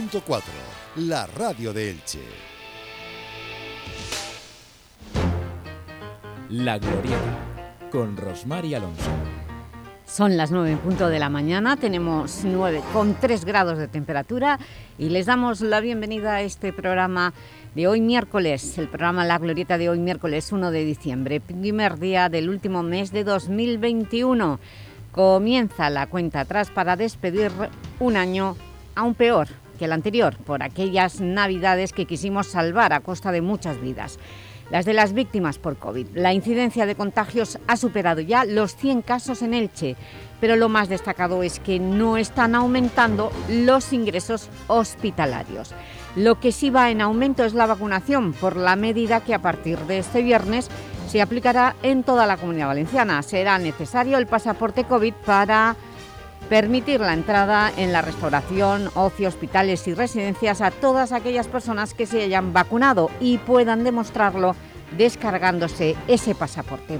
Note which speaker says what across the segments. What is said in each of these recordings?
Speaker 1: 90.4, la radio de Elche.
Speaker 2: La Glorieta, con Rosmar y Alonso.
Speaker 3: Son las 9 en punto de la mañana, tenemos 9 con 3 grados de temperatura y les damos la bienvenida a este programa de hoy miércoles, el programa La Glorieta de hoy miércoles 1 de diciembre, primer día del último mes de 2021. Comienza la cuenta atrás para despedir un año aún peor que el anterior, por aquellas navidades que quisimos salvar a costa de muchas vidas las de las víctimas por COVID. La incidencia de contagios ha superado ya los 100 casos en Elche, pero lo más destacado es que no están aumentando los ingresos hospitalarios. Lo que sí va en aumento es la vacunación, por la medida que a partir de este viernes se aplicará en toda la Comunidad Valenciana. Será necesario el pasaporte COVID para permitir la entrada en la restauración, ocio, hospitales y residencias a todas aquellas personas que se hayan vacunado y puedan demostrarlo descargándose ese pasaporte.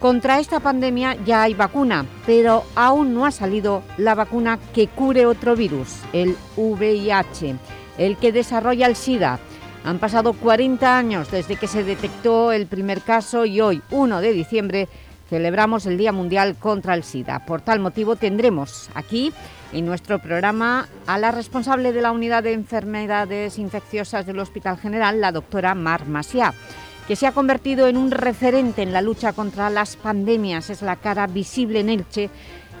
Speaker 3: Contra esta pandemia ya hay vacuna, pero aún no ha salido la vacuna que cure otro virus, el VIH, el que desarrolla el SIDA. Han pasado 40 años desde que se detectó el primer caso y hoy, 1 de diciembre, celebramos el Día Mundial contra el SIDA. Por tal motivo tendremos aquí en nuestro programa a la responsable de la Unidad de Enfermedades Infecciosas del Hospital General, la doctora Mar Masiá, que se ha convertido en un referente en la lucha contra las pandemias. Es la cara visible en Elche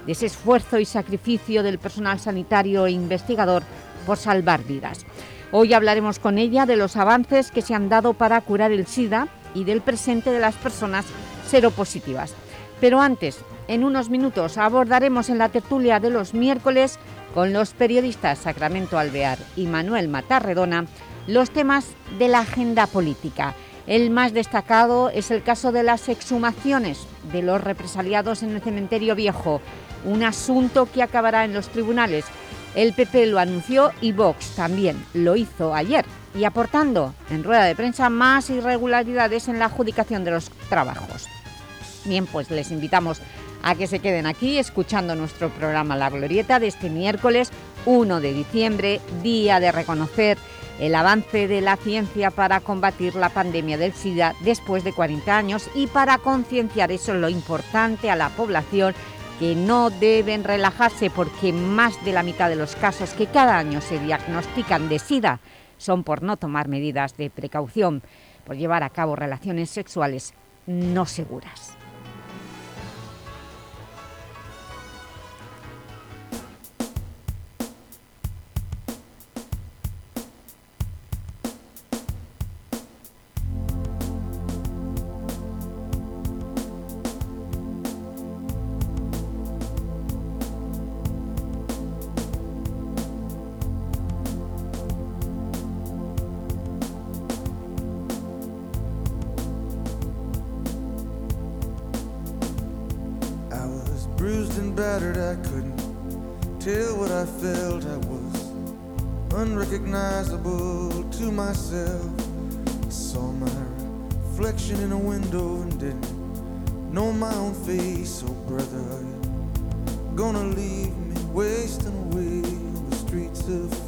Speaker 3: de ese esfuerzo y sacrificio del personal sanitario e investigador por salvar vidas. Hoy hablaremos con ella de los avances que se han dado para curar el SIDA y del presente de las personas seropositivas. Pero antes, en unos minutos, abordaremos en la tertulia de los miércoles con los periodistas Sacramento Alvear y Manuel Matarredona los temas de la agenda política. El más destacado es el caso de las exhumaciones de los represaliados en el cementerio viejo, un asunto que acabará en los tribunales. El PP lo anunció y Vox también lo hizo ayer y aportando en rueda de prensa más irregularidades en la adjudicación de los trabajos. Bien, pues les invitamos a que se queden aquí escuchando nuestro programa La Glorieta de este miércoles 1 de diciembre, día de reconocer el avance de la ciencia para combatir la pandemia del SIDA después de 40 años y para concienciar eso lo importante a la población que no deben relajarse porque más de la mitad de los casos que cada año se diagnostican de SIDA son por no tomar medidas de precaución, por llevar a cabo relaciones sexuales no seguras.
Speaker 4: reflection in a window and didn't know my own face. Oh, brother, gonna leave me wasting away on the streets of?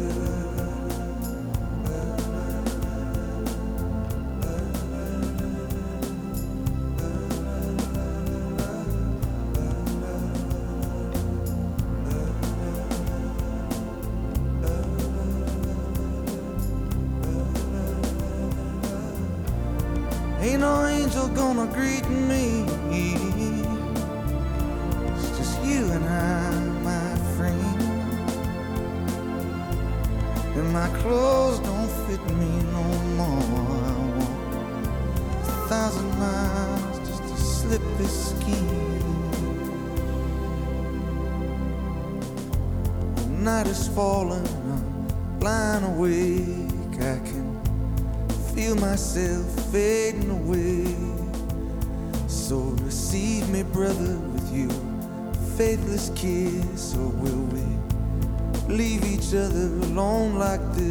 Speaker 5: Each other alone like this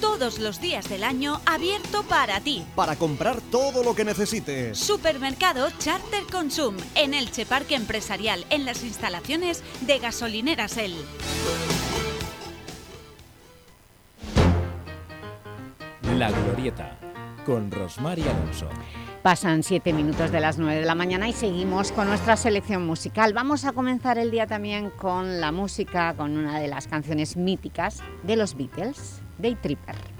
Speaker 5: Todos los días del año abierto para ti.
Speaker 2: Para comprar todo lo que necesites.
Speaker 5: Supermercado Charter Consum en Elche Parque Empresarial en las instalaciones de Gasolineras El.
Speaker 2: La Glorieta, con Rosmar y Alonso.
Speaker 3: Pasan siete minutos de las nueve de la mañana y seguimos con nuestra selección musical. Vamos a comenzar el día también con la música, con una de las canciones míticas de los Beatles, Day Tripper.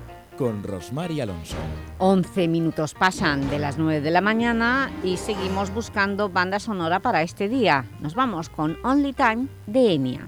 Speaker 6: con Rosmar Alonso.
Speaker 7: 11 minutos pasan de las 9 de la mañana y seguimos buscando banda sonora para este día. Nos vamos con Only Time de Enya.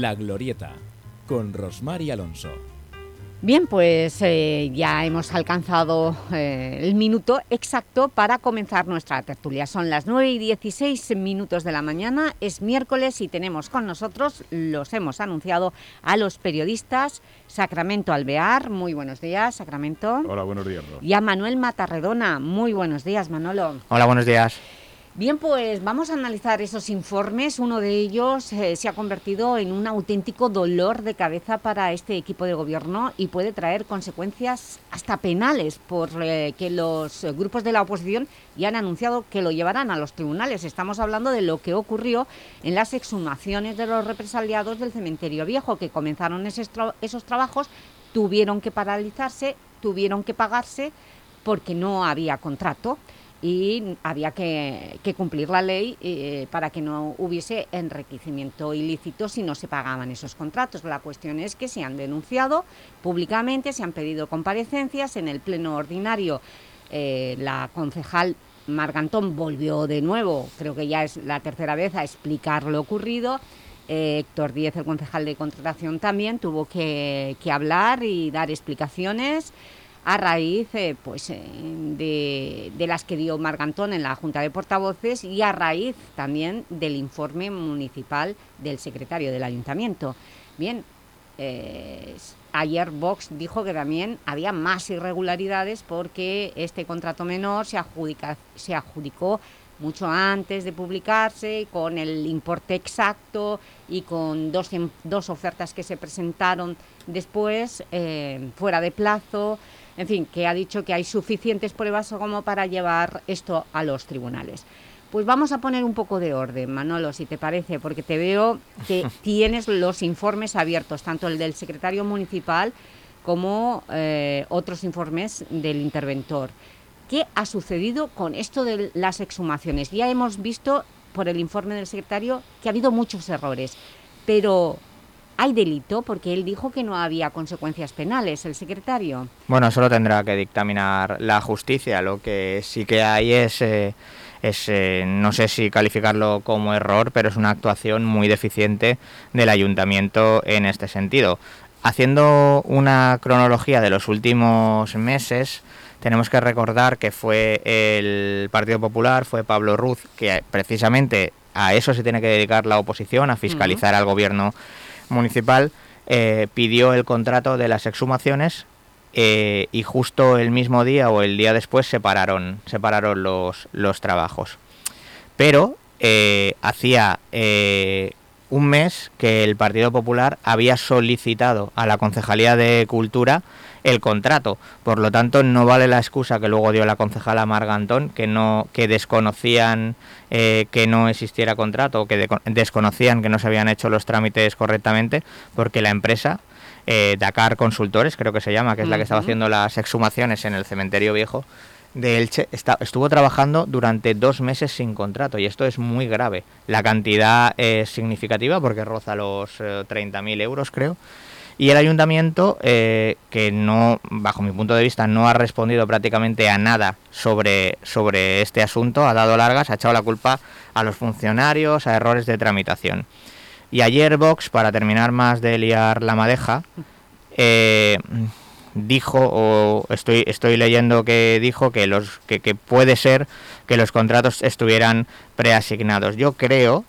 Speaker 6: La Glorieta, con Rosmar y Alonso.
Speaker 3: Bien, pues eh, ya hemos alcanzado eh, el minuto exacto para comenzar nuestra tertulia. Son las 9 y 16 minutos de la mañana, es miércoles y tenemos con nosotros, los hemos anunciado, a los periodistas Sacramento Alvear, muy buenos días, Sacramento.
Speaker 8: Hola, buenos días. Ros.
Speaker 3: Y a Manuel Matarredona, muy buenos días, Manolo.
Speaker 9: Hola, buenos días.
Speaker 3: Bien, pues vamos a analizar esos informes. Uno de ellos eh, se ha convertido en un auténtico dolor de cabeza para este equipo de gobierno y puede traer consecuencias hasta penales, porque eh, los grupos de la oposición ya han anunciado que lo llevarán a los tribunales. Estamos hablando de lo que ocurrió en las exhumaciones de los represaliados del cementerio viejo, que comenzaron esos trabajos, tuvieron que paralizarse, tuvieron que pagarse porque no había contrato y había que, cumplir la ley eh, para que no hubiese enriquecimiento ilícito si no se pagaban esos contratos. La cuestión es que se han denunciado públicamente, se han pedido comparecencias en el pleno ordinario. Eh, la concejal Margantón volvió de nuevo, creo que ya es la tercera vez, a explicar lo ocurrido. Eh, Héctor Díez, el concejal de contratación, también tuvo que hablar y dar explicaciones a raíz eh, pues, eh, de, de, las que dio Margantón en la Junta de Portavoces y a raíz también del informe municipal del secretario del Ayuntamiento. Bien, eh, ayer Vox dijo que también había más irregularidades porque este contrato menor se, adjudica, se adjudicó mucho antes de publicarse, con el importe exacto y con dos, dos ofertas que se presentaron después, fuera de plazo, en fin, que ha dicho que hay suficientes pruebas como para llevar esto a los tribunales. Pues vamos a poner un poco de orden, Manolo, si te parece, porque te veo que tienes los informes abiertos, tanto el del secretario municipal como eh, otros informes del interventor. ¿Qué ha sucedido con esto de las exhumaciones? Ya hemos visto por el informe del secretario que ha habido muchos errores, pero ¿hay delito? Porque él dijo que no había consecuencias penales, el secretario.
Speaker 9: Bueno, eso lo tendrá que dictaminar la justicia. Lo que sí que hay es... Eh, es, eh, no sé si calificarlo como error, pero es una actuación muy deficiente del ayuntamiento en este sentido. Haciendo una cronología de los últimos meses, tenemos que recordar que fue el Partido Popular, fue Pablo Ruz, que precisamente a eso se tiene que dedicar la oposición, a fiscalizar uh -huh. al gobierno municipal, eh, pidió el contrato de las exhumaciones eh, y justo el mismo día o el día después separaron, separaron los, los trabajos. Pero eh, hacía un mes que el Partido Popular había solicitado a la Concejalía de Cultura el contrato. Por lo tanto, no vale la excusa que luego dio la concejala Margantón, que no que desconocían eh, que no existiera contrato que de, desconocían que no se habían hecho los trámites correctamente, porque la empresa eh, Dakar Consultores, creo que se llama, que es uh -huh. la que estaba haciendo las exhumaciones en el cementerio viejo de Elche, está, estuvo trabajando durante dos meses sin contrato y esto es muy grave. La cantidad es significativa porque roza los eh, 30.000 euros, creo. Y el ayuntamiento, eh, que no, bajo mi punto de vista, no ha respondido prácticamente a nada sobre, sobre este asunto, ha dado largas, ha echado la culpa a los funcionarios, a errores de tramitación. Y ayer Vox, para terminar más de liar la madeja, eh, dijo, o estoy, estoy leyendo que dijo que, los, que, que puede ser que los contratos estuvieran preasignados. Yo creo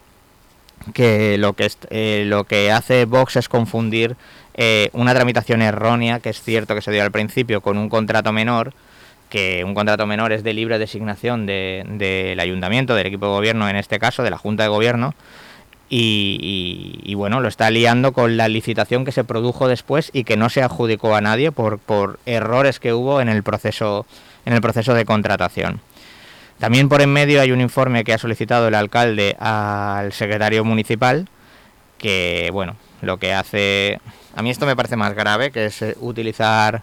Speaker 9: que lo que, eh, lo que hace Vox es confundir eh, una tramitación errónea, que es cierto que se dio al principio, con un contrato menor, que un contrato menor es de libre designación del de, de ayuntamiento, del equipo de gobierno, en este caso, de la Junta de Gobierno, y, bueno, lo está liando con la licitación que se produjo después y que no se adjudicó a nadie por, por errores que hubo en el proceso en el proceso de contratación. También por en medio hay un informe que ha solicitado el alcalde al secretario municipal que bueno, lo que hace a mí esto me parece más grave, que es utilizar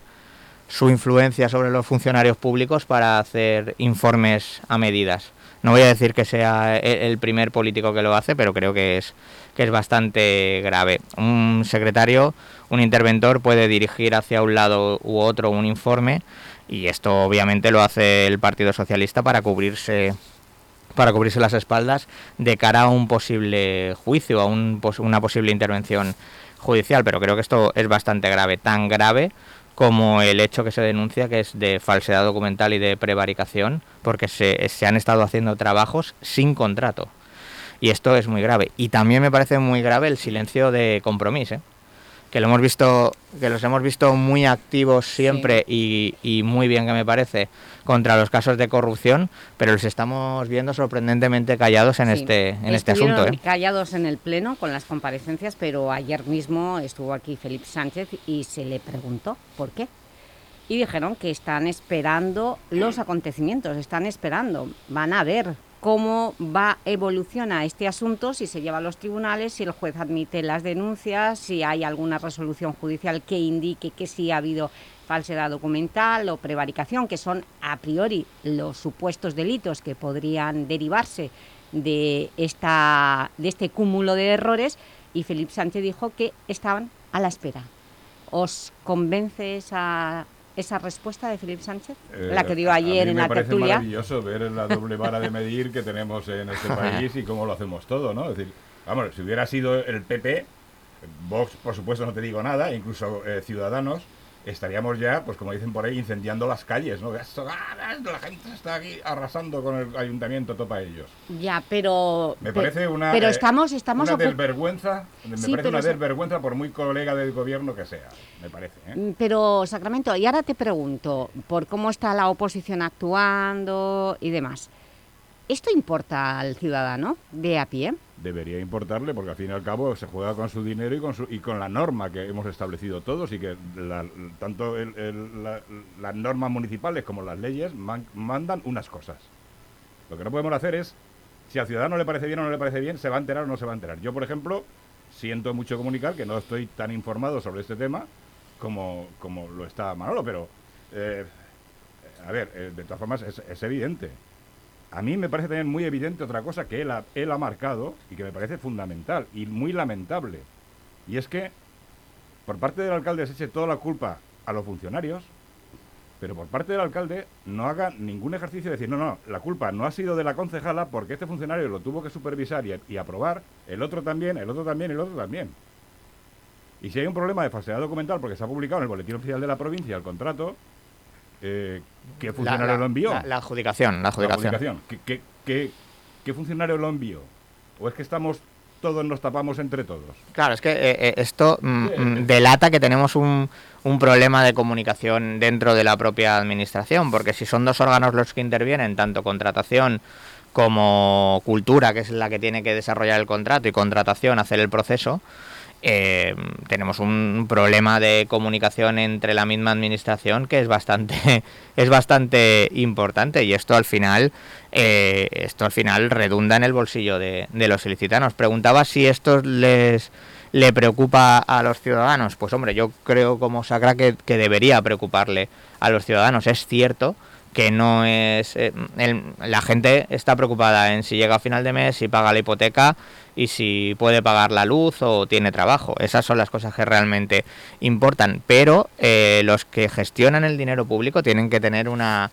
Speaker 9: su influencia sobre los funcionarios públicos para hacer informes a medidas. No voy a decir que sea e- el primer político que lo hace, pero creo que es, que es bastante grave. Un secretario, un interventor puede dirigir hacia un lado u otro un informe y esto obviamente lo hace el Partido Socialista para cubrirse para cubrirse las espaldas de cara a un posible juicio, a un una posible intervención judicial, pero creo que esto es bastante grave, tan grave como el hecho que se denuncia que es de falsedad documental y de prevaricación, porque se, se han estado haciendo trabajos sin contrato. Y esto es muy grave. Y también me parece muy grave el silencio de compromiso, ¿eh? Que lo hemos visto, que los hemos visto muy activos siempre y, y muy bien que me parece contra los casos de corrupción, pero los estamos viendo sorprendentemente callados en
Speaker 3: Sí.
Speaker 9: este en este asunto. ¿eh?
Speaker 3: callados en el Pleno con las comparecencias, pero ayer mismo estuvo aquí Felipe Sánchez y se le preguntó por qué. Y dijeron que están esperando los acontecimientos, están esperando, van a ver cómo va evoluciona este asunto, si se lleva a los tribunales, si el juez admite las denuncias, si hay alguna resolución judicial que indique que sí ha habido falsedad documental o prevaricación, que son a priori los supuestos delitos que podrían derivarse de, esta, de este cúmulo de errores, y Felipe Sánchez dijo que estaban a la espera. ¿Os convence esa, esa respuesta de Felipe Sánchez? la que dio
Speaker 8: Eh,
Speaker 3: ayer en la tertulia.
Speaker 8: maravilloso ver la doble vara de medir que tenemos en este país y cómo lo hacemos todo, ¿no? Es decir, vamos, si hubiera sido el PP, Vox, por supuesto, no te digo nada, incluso eh, Ciudadanos, estaríamos ya, pues como dicen por ahí, incendiando las calles, ¿no? Esto, ah, la gente está aquí arrasando con el ayuntamiento, topa ellos.
Speaker 3: Ya, pero...
Speaker 8: Me parece una,
Speaker 3: Pero
Speaker 8: eh,
Speaker 3: estamos... estamos
Speaker 8: una desvergüenza, me
Speaker 3: Sí,
Speaker 8: parece una desvergüenza por muy colega del gobierno que sea, me parece, ¿eh?
Speaker 3: Mm, Pero, Sacramento, y ahora te pregunto, por cómo está la oposición actuando y demás, ¿esto importa al ciudadano de a pie?
Speaker 8: Debería importarle porque al fin y al cabo se juega con su dinero y con, su, y con la norma que hemos establecido todos y que tanto las normas municipales como las leyes man- mandan unas cosas. Lo que no podemos hacer es, si al ciudadano le parece bien o no le parece bien, se va a enterar o no se va a enterar. Yo, por ejemplo, siento mucho comunicar que no estoy tan informado sobre este tema como, como lo está Manolo, pero, eh, a ver, eh, de todas formas es evidente. A mí me parece también muy evidente otra cosa que él ha, él ha marcado y que me parece fundamental y muy lamentable. Y es que por parte del alcalde se eche toda la culpa a los funcionarios, pero por parte del alcalde no haga ningún ejercicio de decir, no, no, la culpa no ha sido de la concejala porque este funcionario lo tuvo que supervisar y, y aprobar, el otro también, el otro también, el otro también. Y si hay un problema de falsedad documental porque se ha publicado en el Boletín Oficial de la Provincia el contrato, eh, ¿qué funcionario
Speaker 9: la-
Speaker 8: lo envió?
Speaker 9: la- la adjudicación, la adjudicación.
Speaker 8: ¿Qué, qué, qué- qué funcionario lo envió? ¿O es que estamos todos nos tapamos entre todos?
Speaker 9: Claro, es que eh, eh, esto mm, mm, delata que tenemos un, un problema de comunicación dentro de la propia administración, porque si son dos órganos los que intervienen, tanto contratación como cultura, que es la que tiene que desarrollar el contrato, y contratación hacer el proceso, eh, tenemos un problema de comunicación entre la misma administración que es bastante es bastante importante y esto al final eh, esto al final redunda en el bolsillo de, los ilicitanos. Preguntaba si esto les le preocupa a los ciudadanos. Pues hombre yo creo como Sacra que, que debería preocuparle a los ciudadanos. Es cierto que no es eh, el- la gente está preocupada en si llega a final de mes si paga la hipoteca y si puede pagar la luz o tiene trabajo. Esas son las cosas que realmente importan. Pero eh, los que gestionan el dinero público tienen que tener una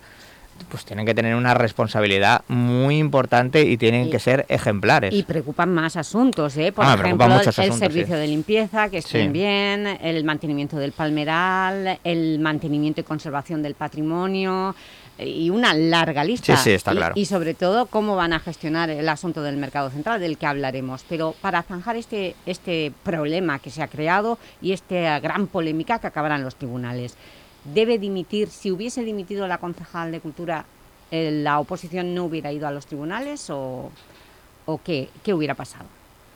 Speaker 9: pues tienen que tener una responsabilidad muy importante y tienen
Speaker 3: Y-
Speaker 9: que ser ejemplares.
Speaker 3: Y preocupan más asuntos, ¿eh? Por
Speaker 9: Ah,
Speaker 3: ejemplo, el servicio
Speaker 9: sí.
Speaker 3: de limpieza, que estén
Speaker 9: Sí.
Speaker 3: bien, el mantenimiento del palmeral, el mantenimiento y conservación del patrimonio y una larga lista.
Speaker 9: Sí, sí, está
Speaker 3: Y-
Speaker 9: claro.
Speaker 3: Y, sobre todo, cómo van a gestionar el asunto del mercado central, del que hablaremos. Pero para zanjar este, este problema que se ha creado y esta gran polémica que acabará en los tribunales, ¿debe dimitir, si hubiese dimitido la concejal de Cultura, eh, la oposición no hubiera ido a los tribunales o, o qué, qué hubiera pasado?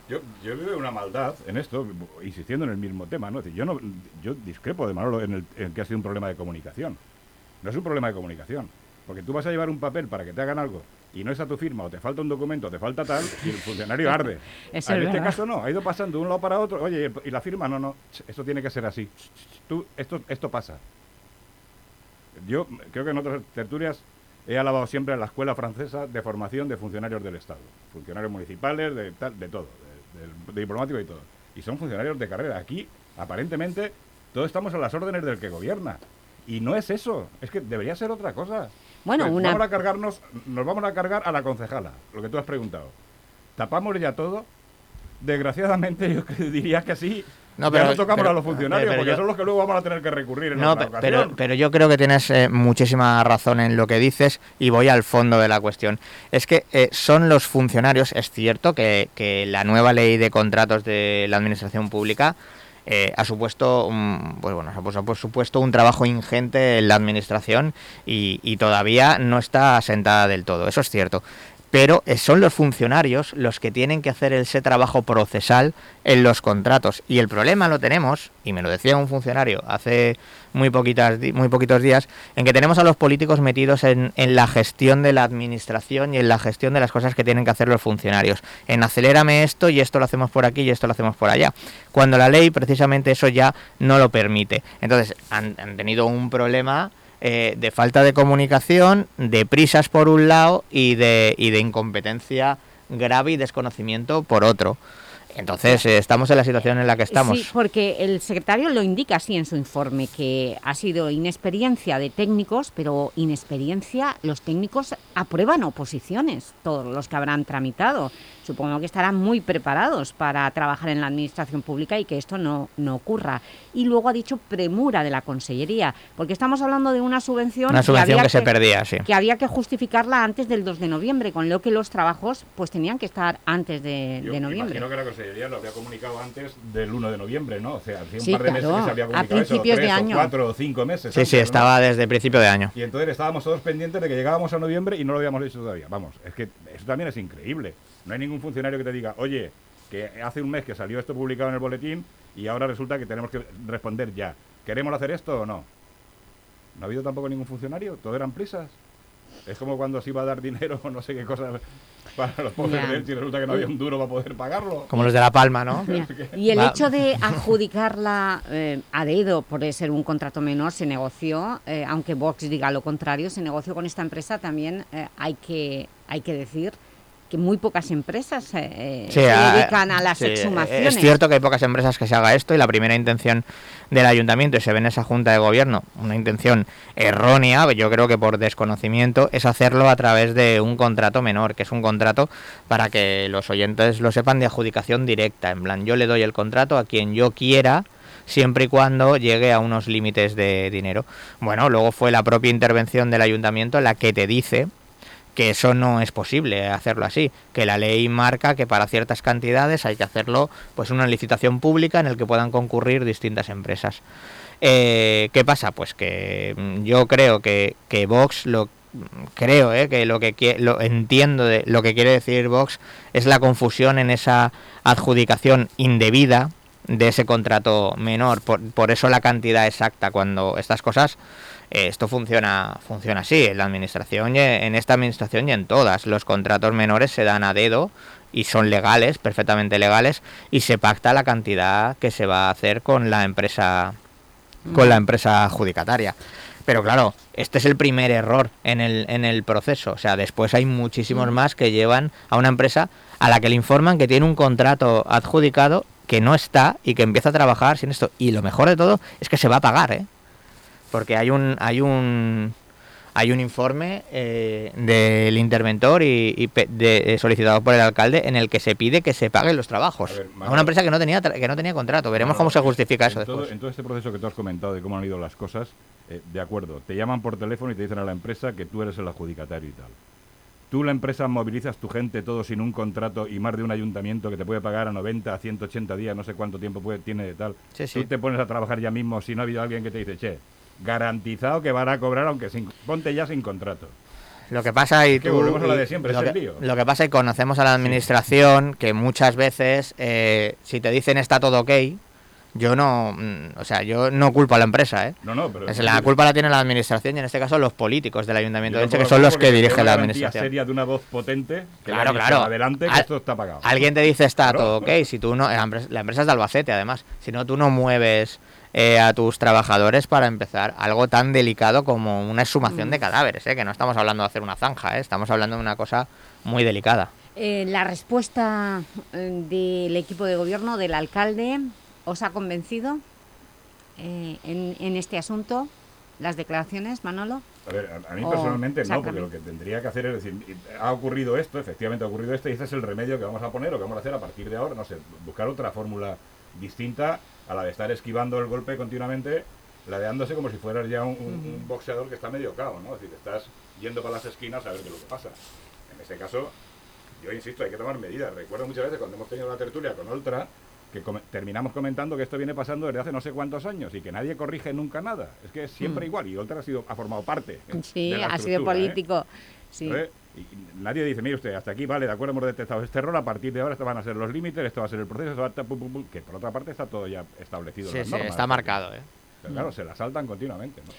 Speaker 8: Yo, yo veo una maldad en esto, insistiendo en el mismo tema, ¿no? Es decir, yo, no, yo discrepo de Manolo en, el, en que ha sido un problema de comunicación. No es un problema de comunicación. Porque tú vas a llevar un papel para que te hagan algo y no está tu firma, o te falta un documento, o te falta tal, y el funcionario arde.
Speaker 3: Eso
Speaker 8: en
Speaker 3: es
Speaker 8: este
Speaker 3: verdad.
Speaker 8: caso no, ha ido pasando de un lado para otro. Oye, ¿y la firma? No, no, esto tiene que ser así. Tú, esto, esto pasa. Yo creo que en otras tertulias he alabado siempre a la escuela francesa de formación de funcionarios del Estado, funcionarios municipales, de, tal, de todo, de, de diplomático y todo. Y son funcionarios de carrera. Aquí, aparentemente, todos estamos a las órdenes del que gobierna. Y no es eso, es que debería ser otra cosa.
Speaker 3: Bueno,
Speaker 8: Pues
Speaker 3: una-
Speaker 8: Vamos a cargarnos, nos vamos a cargar a la concejala, lo que tú has preguntado. ¿Tapamos ya todo? Desgraciadamente yo que diría que sí.
Speaker 9: No, pero-
Speaker 8: no tocamos
Speaker 9: pero-
Speaker 8: a los funcionarios,
Speaker 9: pero
Speaker 8: porque
Speaker 9: yo-
Speaker 8: son los que luego vamos a tener que recurrir en
Speaker 9: No,
Speaker 8: otra
Speaker 9: pe-
Speaker 8: ocasión.
Speaker 9: pero, pero yo creo que tienes eh, muchísima razón en lo que dices y voy al fondo de la cuestión. Es que eh, son los funcionarios, es cierto que, que la nueva ley de contratos de la administración pública eh, ha supuesto, un- pues bueno, ha pues- pues supuesto un trabajo ingente en la administración y, y todavía no está asentada del todo, eso es cierto. Pero eh, son los funcionarios los que tienen que hacer ese trabajo procesal en los contratos. Y el problema lo tenemos, y me lo decía un funcionario hace muy, poquitas, muy poquitos días, en que tenemos a los políticos metidos en, en la gestión de la administración y en la gestión de las cosas que tienen que hacer los funcionarios. En acelérame esto y esto lo hacemos por aquí y esto lo hacemos por allá. Cuando la ley precisamente eso ya no lo permite. Entonces han, han tenido un problema eh, de falta de comunicación, de prisas por un lado y de, y de incompetencia grave y desconocimiento por otro. Entonces eh, estamos en la situación en la que estamos.
Speaker 3: Sí, porque el secretario lo indica así en su informe, que ha sido inexperiencia de técnicos, pero inexperiencia, los técnicos aprueban oposiciones, todos los que habrán tramitado. Supongo que estarán muy preparados para trabajar en la administración pública y que esto no, no ocurra. Y luego ha dicho premura de la Consellería, porque estamos hablando de una subvención,
Speaker 9: Una subvención que se perdía, sí.
Speaker 3: que había que justificarla antes del 2 de noviembre, con lo que los trabajos pues tenían que estar antes de,
Speaker 8: Yo
Speaker 3: de noviembre.
Speaker 8: Que lo había comunicado antes del 1 de noviembre, ¿no? O sea, hacía un
Speaker 3: Sí,
Speaker 8: par de meses que se había
Speaker 3: a
Speaker 8: comunicado eso,
Speaker 3: principios de
Speaker 8: tres o
Speaker 3: año.
Speaker 8: cuatro o cinco meses.
Speaker 9: Sí,
Speaker 8: antes,
Speaker 9: sí,
Speaker 8: ¿no?
Speaker 9: estaba desde principio de año.
Speaker 8: Y entonces estábamos todos pendientes de que llegábamos a noviembre y no lo habíamos hecho todavía. Vamos, es que eso también es increíble. No hay ningún funcionario que te diga, oye, que hace un mes que salió esto publicado en el boletín y ahora resulta que tenemos que responder ya. ¿Queremos hacer esto o no? No ha habido tampoco ningún funcionario, todo eran prisas. Es como cuando se iba a dar dinero o no sé qué cosas para los pobres
Speaker 3: Ya.
Speaker 8: de Elche y resulta que no había un duro para poder pagarlo.
Speaker 9: Como los de La Palma, ¿no?
Speaker 3: Y el
Speaker 9: Va-
Speaker 3: hecho de adjudicarla eh, a dedo por ser un contrato menor se negoció, eh, aunque Vox diga lo contrario, se negoció con esta empresa también eh, hay, que, hay que decir que muy pocas empresas eh, eh,
Speaker 9: Sí,
Speaker 3: se
Speaker 9: ah,
Speaker 3: dedican a las
Speaker 9: sí,
Speaker 3: exhumaciones.
Speaker 9: Es cierto que hay pocas empresas que se haga esto y la primera intención del ayuntamiento, y se ve en esa junta de gobierno, una intención errónea, yo creo que por desconocimiento, es hacerlo a través de un contrato menor, que es un contrato para que los oyentes lo sepan de adjudicación directa. En plan, yo le doy el contrato a quien yo quiera siempre y cuando llegue a unos límites de dinero. Bueno, luego fue la propia intervención del ayuntamiento la que te dice que eso no es posible hacerlo así, que la ley marca que para ciertas cantidades hay que hacerlo pues una licitación pública en el que puedan concurrir distintas empresas. Eh, ¿Qué pasa? Pues que mm, yo creo que, que Vox lo creo eh, que lo que lo entiendo de lo que quiere decir Vox es la confusión en esa adjudicación indebida de ese contrato menor por, por eso la cantidad exacta cuando estas cosas esto funciona funciona así en la administración en esta administración y en todas los contratos menores se dan a dedo y son legales perfectamente legales y se pacta la cantidad que se va a hacer con la empresa con la empresa adjudicataria pero claro, este es el primer error en el, en el proceso. O sea, después hay muchísimos más que llevan a una empresa a la que le informan que tiene un contrato adjudicado que no está y que empieza a trabajar sin esto. Y lo mejor de todo es que se va a pagar, ¿eh? Porque hay un, hay un, hay un informe eh, del interventor y, y pe- de- eh, solicitado por el alcalde en el que se pide que se paguen los trabajos a,
Speaker 8: ver,
Speaker 9: una empresa que no tenía tra- que no tenía contrato. Veremos cómo se
Speaker 8: en-
Speaker 9: justifica eso
Speaker 8: en todo,
Speaker 9: después.
Speaker 8: en todo este proceso que tú has comentado de cómo han ido las cosas, eh, de acuerdo, te llaman por teléfono y te dicen a la empresa que tú eres el adjudicatario y tal. Tú, la empresa, movilizas tu gente todo sin un contrato y más de un ayuntamiento que te puede pagar a 90, a 180 días, no sé cuánto tiempo puede, tiene de tal.
Speaker 9: Sí, sí.
Speaker 8: Tú te pones a trabajar ya mismo si no ha habido alguien que te dice, che, garantizado que van a cobrar aunque sin, ponte ya sin contrato.
Speaker 9: Lo que pasa y
Speaker 8: Es que
Speaker 9: tú-
Speaker 8: volvemos a
Speaker 9: y
Speaker 8: de siempre,
Speaker 9: lo
Speaker 8: es el
Speaker 9: que, lo que pasa y conocemos a la administración que muchas veces eh, si te dicen está todo ok, yo no, mm, o sea, yo no culpo a la empresa, ¿eh?
Speaker 8: No, no, pero...
Speaker 9: La culpa la tiene la administración y en este caso los políticos del ayuntamiento de Elche, que son los que dirigen la administración.
Speaker 8: seria de una voz potente que
Speaker 9: Claro, claro.
Speaker 8: adelante que
Speaker 9: Al-
Speaker 8: esto está pagado.
Speaker 9: Alguien te dice está
Speaker 8: Claro.
Speaker 9: todo ok, si tú no, la empresa, la empresa es de Albacete además, si no tú no mueves eh, a tus trabajadores para empezar algo tan delicado como una exhumación de
Speaker 3: Mm.
Speaker 9: cadáveres, ¿eh? que no estamos hablando de hacer una zanja, ¿eh? estamos hablando de una cosa muy delicada.
Speaker 3: Eh, la respuesta eh, del equipo de gobierno, del alcalde, ¿os ha convencido eh, en, en este asunto? ¿Las declaraciones, Manolo?
Speaker 8: A ver, a, a mí personalmente no,
Speaker 3: sácame.
Speaker 8: porque lo que tendría que hacer es decir, ha ocurrido esto, efectivamente ha ocurrido esto, y este es el remedio que vamos a poner o que vamos a hacer a partir de ahora, no sé, buscar otra fórmula distinta a la de estar esquivando el golpe continuamente, ladeándose como si fueras ya un, un- un boxeador que está medio cao, ¿no? Es decir, estás yendo para las esquinas a ver qué es lo que pasa. En ese caso, yo insisto, hay que tomar medidas. Recuerdo muchas veces cuando hemos tenido la tertulia con Oltra, que come- terminamos comentando que esto viene pasando desde hace no sé cuántos años y que nadie corrige nunca nada. Es que es siempre
Speaker 3: Mm.
Speaker 8: igual y Oltra ha, sido, ha formado parte.
Speaker 3: Sí,
Speaker 8: de la
Speaker 3: ha sido
Speaker 8: ¿eh?
Speaker 3: político. Sí.
Speaker 8: ¿Eh? Y nadie dice, mire usted, hasta aquí, vale, de acuerdo, hemos detectado este error, a partir de ahora estos van a ser los límites, esto va a ser el proceso, esto va a ta- pum, pum, pum", que por otra parte está todo ya establecido. en
Speaker 9: Sí,
Speaker 8: las
Speaker 9: sí,
Speaker 8: normas.
Speaker 9: está marcado, ¿eh?
Speaker 8: Pero claro, se la saltan continuamente. ¿no?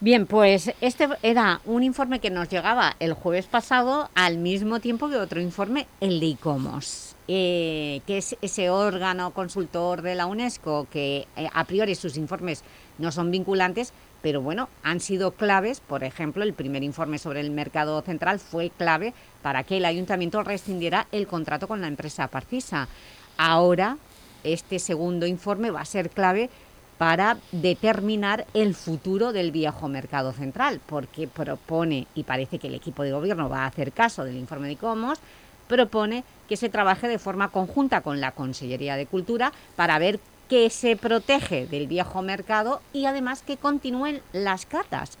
Speaker 3: Bien, pues este era un informe que nos llegaba el jueves pasado al mismo tiempo que otro informe, el de ICOMOS, eh, que es ese órgano consultor de la UNESCO que eh, a priori sus informes no son vinculantes, pero bueno, han sido claves, por ejemplo, el primer informe sobre el mercado central fue clave para que el ayuntamiento rescindiera el contrato con la empresa Parcisa. Ahora, este segundo informe va a ser clave para determinar el futuro del viejo mercado central, porque propone, y parece que el equipo de gobierno va a hacer caso del informe de ICOMOS, propone que se trabaje de forma conjunta con la Consellería de Cultura para ver que se protege del viejo mercado y además que continúen las catas.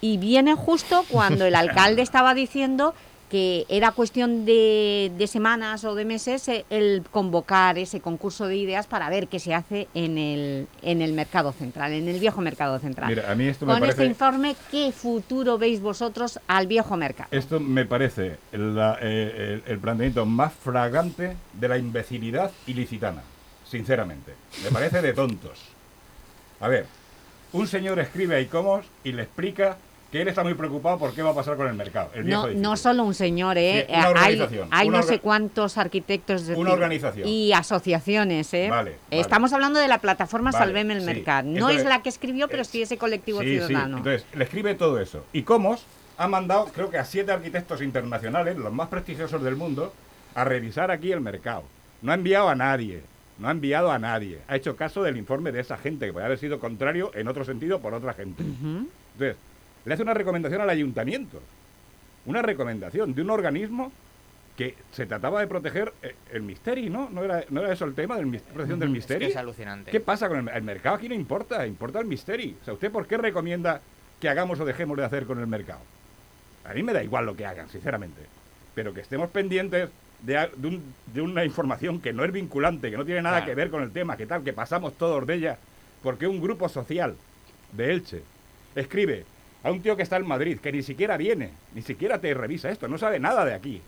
Speaker 3: Y viene justo cuando el alcalde estaba diciendo que era cuestión de, de semanas o de meses eh, el convocar ese concurso de ideas para ver qué se hace en el, en el mercado central, en el viejo mercado central.
Speaker 8: Mira, a mí esto me
Speaker 3: Con este
Speaker 8: parece-
Speaker 3: informe, ¿qué futuro veis vosotros al viejo mercado?
Speaker 8: Esto me parece la- eh, el, el planteamiento más fragante de la imbecilidad ilicitana, sinceramente. Me parece de tontos. A ver, un señor escribe a ICOMOS y le explica que él está muy preocupado por qué va a pasar con el mercado. El viejo
Speaker 3: No,
Speaker 8: edificio.
Speaker 3: no solo un señor, ¿eh?
Speaker 8: Sí, una
Speaker 3: hay
Speaker 8: organización,
Speaker 3: hay
Speaker 8: una
Speaker 3: no sé cuántos arquitectos de-
Speaker 8: Una organización.
Speaker 3: y asociaciones. ¿eh?
Speaker 8: Vale, vale.
Speaker 3: Estamos hablando de la plataforma
Speaker 8: Vale,
Speaker 3: Salveme el
Speaker 8: sí.
Speaker 3: Mercado. No
Speaker 8: Entonces,
Speaker 3: es la que escribió, pero sí ese colectivo
Speaker 8: Sí,
Speaker 3: ciudadano.
Speaker 8: Entonces, le escribe todo eso. Y Comos ha mandado, creo que a siete arquitectos internacionales, los más prestigiosos del mundo, a revisar aquí el mercado. No ha enviado a nadie. No ha enviado a nadie. Ha hecho caso del informe de esa gente, que puede haber sido contrario en otro sentido por otra gente. Entonces, le hace una recomendación al ayuntamiento. Una recomendación de un organismo que se trataba de proteger eh, el misterio, ¿no? ¿No era, no era eso el tema de la protección del
Speaker 9: Es que
Speaker 8: misterio?
Speaker 9: es alucinante.
Speaker 8: ¿Qué pasa con el, el mercado? Aquí no importa, importa el misterio. O sea, ¿usted por qué recomienda que hagamos o dejemos de hacer con el mercado? A mí me da igual lo que hagan, sinceramente. Pero que estemos pendientes de, a- de un- de una información que no es vinculante, que no tiene nada
Speaker 9: Claro.
Speaker 8: que ver con el tema, que tal, que pasamos todos de ella, porque un grupo social de Elche escribe a un tío que está en Madrid, que ni siquiera viene, ni siquiera te revisa esto, no sabe nada de aquí,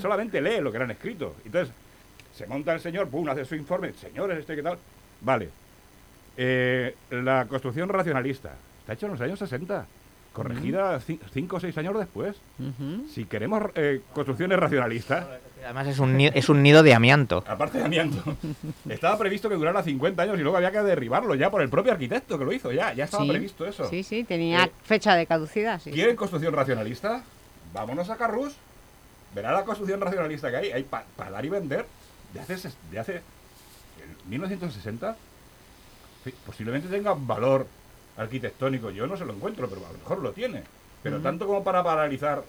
Speaker 8: solamente lee lo que le han escrito. Entonces, se monta el señor, pum, hace su informe, señores, este qué tal. Vale. Eh, la construcción racionalista está hecha en los años 60, corregida 5 o 6 años después. Si queremos eh, construcciones racionalistas,
Speaker 9: Además es un, nido, es un nido de amianto.
Speaker 8: aparte de amianto, estaba previsto que durara 50 años y luego había que derribarlo ya por el propio arquitecto que lo hizo, ya, ya estaba
Speaker 3: Sí,
Speaker 8: previsto eso.
Speaker 3: Sí, sí, tenía
Speaker 8: Eh,
Speaker 3: fecha de caducidad. Sí.
Speaker 8: ¿Quieren construcción racionalista? Vámonos a Carrús. Verá la construcción racionalista que hay. Hay para dar y vender de hace, de hace el 1960. Sí, posiblemente tenga valor arquitectónico. Yo no se lo encuentro, pero a lo mejor lo tiene. Pero tanto como para paralizar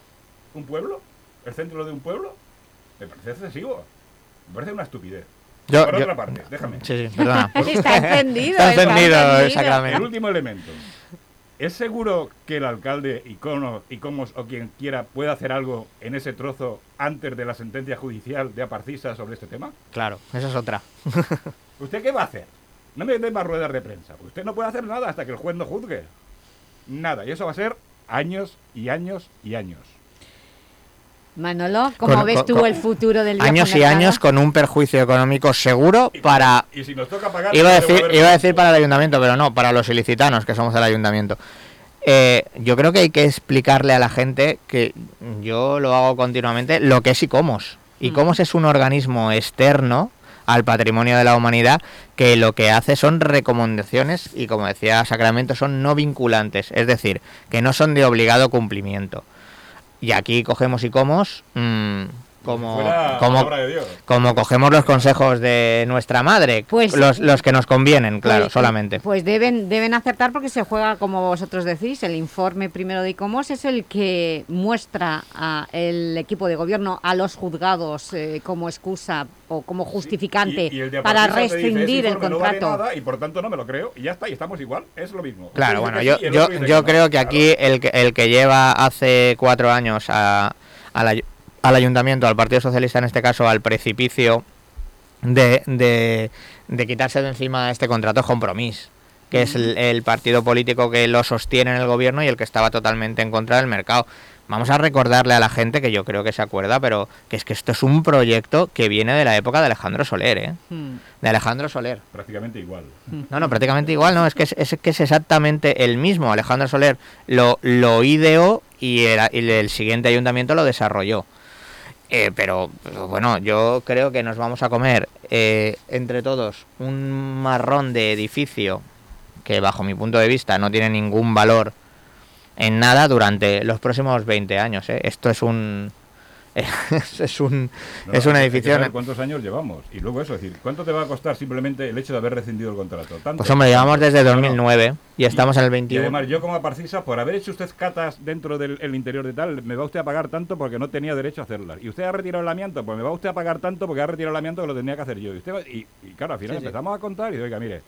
Speaker 8: un pueblo, el centro de un pueblo, me parece excesivo. Me parece una estupidez.
Speaker 9: Yo-
Speaker 8: Por
Speaker 9: yo-
Speaker 8: otra parte, déjame.
Speaker 9: Sí, sí, perdona.
Speaker 3: Está encendido,
Speaker 9: Está encendido, exactamente.
Speaker 8: El último elemento. ¿Es seguro que el alcalde Icono, Icomos o quien quiera pueda hacer algo en ese trozo antes de la sentencia judicial de Aparcisa sobre este tema?
Speaker 9: Claro, esa es otra.
Speaker 8: ¿Usted qué va a hacer? No me dé más ruedas de prensa. porque Usted no puede hacer nada hasta que el juez no juzgue. Nada. Y eso va a ser años y años y años.
Speaker 3: Manolo, ¿cómo
Speaker 9: Con-
Speaker 3: ves
Speaker 9: con-
Speaker 3: tú
Speaker 9: con-
Speaker 3: el futuro del
Speaker 9: Años y años con un perjuicio económico seguro para...
Speaker 8: Y si nos toca pagar...
Speaker 9: Iba a decir, iba a decir para el ayuntamiento, pero no, para los ilicitanos, que somos el ayuntamiento. Eh, yo creo que hay que explicarle a la gente que yo lo hago continuamente, lo que es ICOMOS. ICOMOS es un organismo externo al patrimonio de la humanidad que lo que hace son recomendaciones y como decía Sacramento son no vinculantes, es decir, que no son de obligado cumplimiento. Y aquí cogemos y comos mm, como,
Speaker 8: fuera
Speaker 9: como,
Speaker 8: obra de Dios.
Speaker 9: como cogemos los consejos de nuestra madre,
Speaker 3: Pues-
Speaker 9: los, los que nos convienen, claro,
Speaker 3: Pues-
Speaker 9: solamente.
Speaker 3: Pues deben, deben acertar porque se juega, como vosotros decís, el informe primero de ICOMOS es el que muestra a el equipo de gobierno a los juzgados eh, como excusa o como justificante
Speaker 8: Y- y
Speaker 3: para
Speaker 8: dice,
Speaker 3: rescindir
Speaker 8: "Ese
Speaker 3: el
Speaker 8: informe no vale
Speaker 3: contrato.
Speaker 8: nada y por tanto no me lo creo y ya está, y estamos igual, es lo mismo.
Speaker 9: Claro, bueno, yo, yo, yo
Speaker 8: que no.
Speaker 9: creo que aquí el que, el que lleva hace cuatro años a, al ay- al ayuntamiento, al Partido Socialista en este caso, al precipicio de, de, de quitarse de encima este contrato es Compromís, que es el, el partido político que lo sostiene en el gobierno y el que estaba totalmente en contra del mercado. Vamos a recordarle a la gente, que yo creo que se acuerda, pero que es que esto es un proyecto que viene de la época de Alejandro Soler, ¿eh?
Speaker 3: Hmm.
Speaker 9: De Alejandro Soler.
Speaker 8: Prácticamente igual.
Speaker 9: No, no, prácticamente igual, no, es que es, es que es exactamente el mismo. Alejandro Soler lo, lo ideó y el, y el siguiente ayuntamiento lo desarrolló. Eh, pero, pero bueno, yo creo que nos vamos a comer eh, entre todos un marrón de edificio que bajo mi punto de vista no tiene ningún valor en nada durante los próximos 20 años. ¿eh? Esto es un... es un,
Speaker 8: No,
Speaker 9: es un
Speaker 8: hay que
Speaker 9: edificio...
Speaker 8: ¿Cuántos años llevamos? Y luego eso, es decir, ¿cuánto te va a costar simplemente el hecho de haber rescindido el contrato? ¿Tanto?
Speaker 9: Pues hombre, llevamos desde
Speaker 8: No, no.
Speaker 9: 2009 y estamos en el
Speaker 8: Y
Speaker 9: 21.
Speaker 8: además, yo como Aparcisa, por haber hecho usted catas dentro del el interior de tal, me va usted a pagar tanto porque no tenía derecho a hacerlas. Y usted ha retirado el amianto, pues me va usted a pagar tanto porque ha retirado el amianto que lo tenía que hacer yo. Y, usted va- y, y claro, al final
Speaker 9: Sí, sí.
Speaker 8: empezamos a contar y digo, oiga, mire,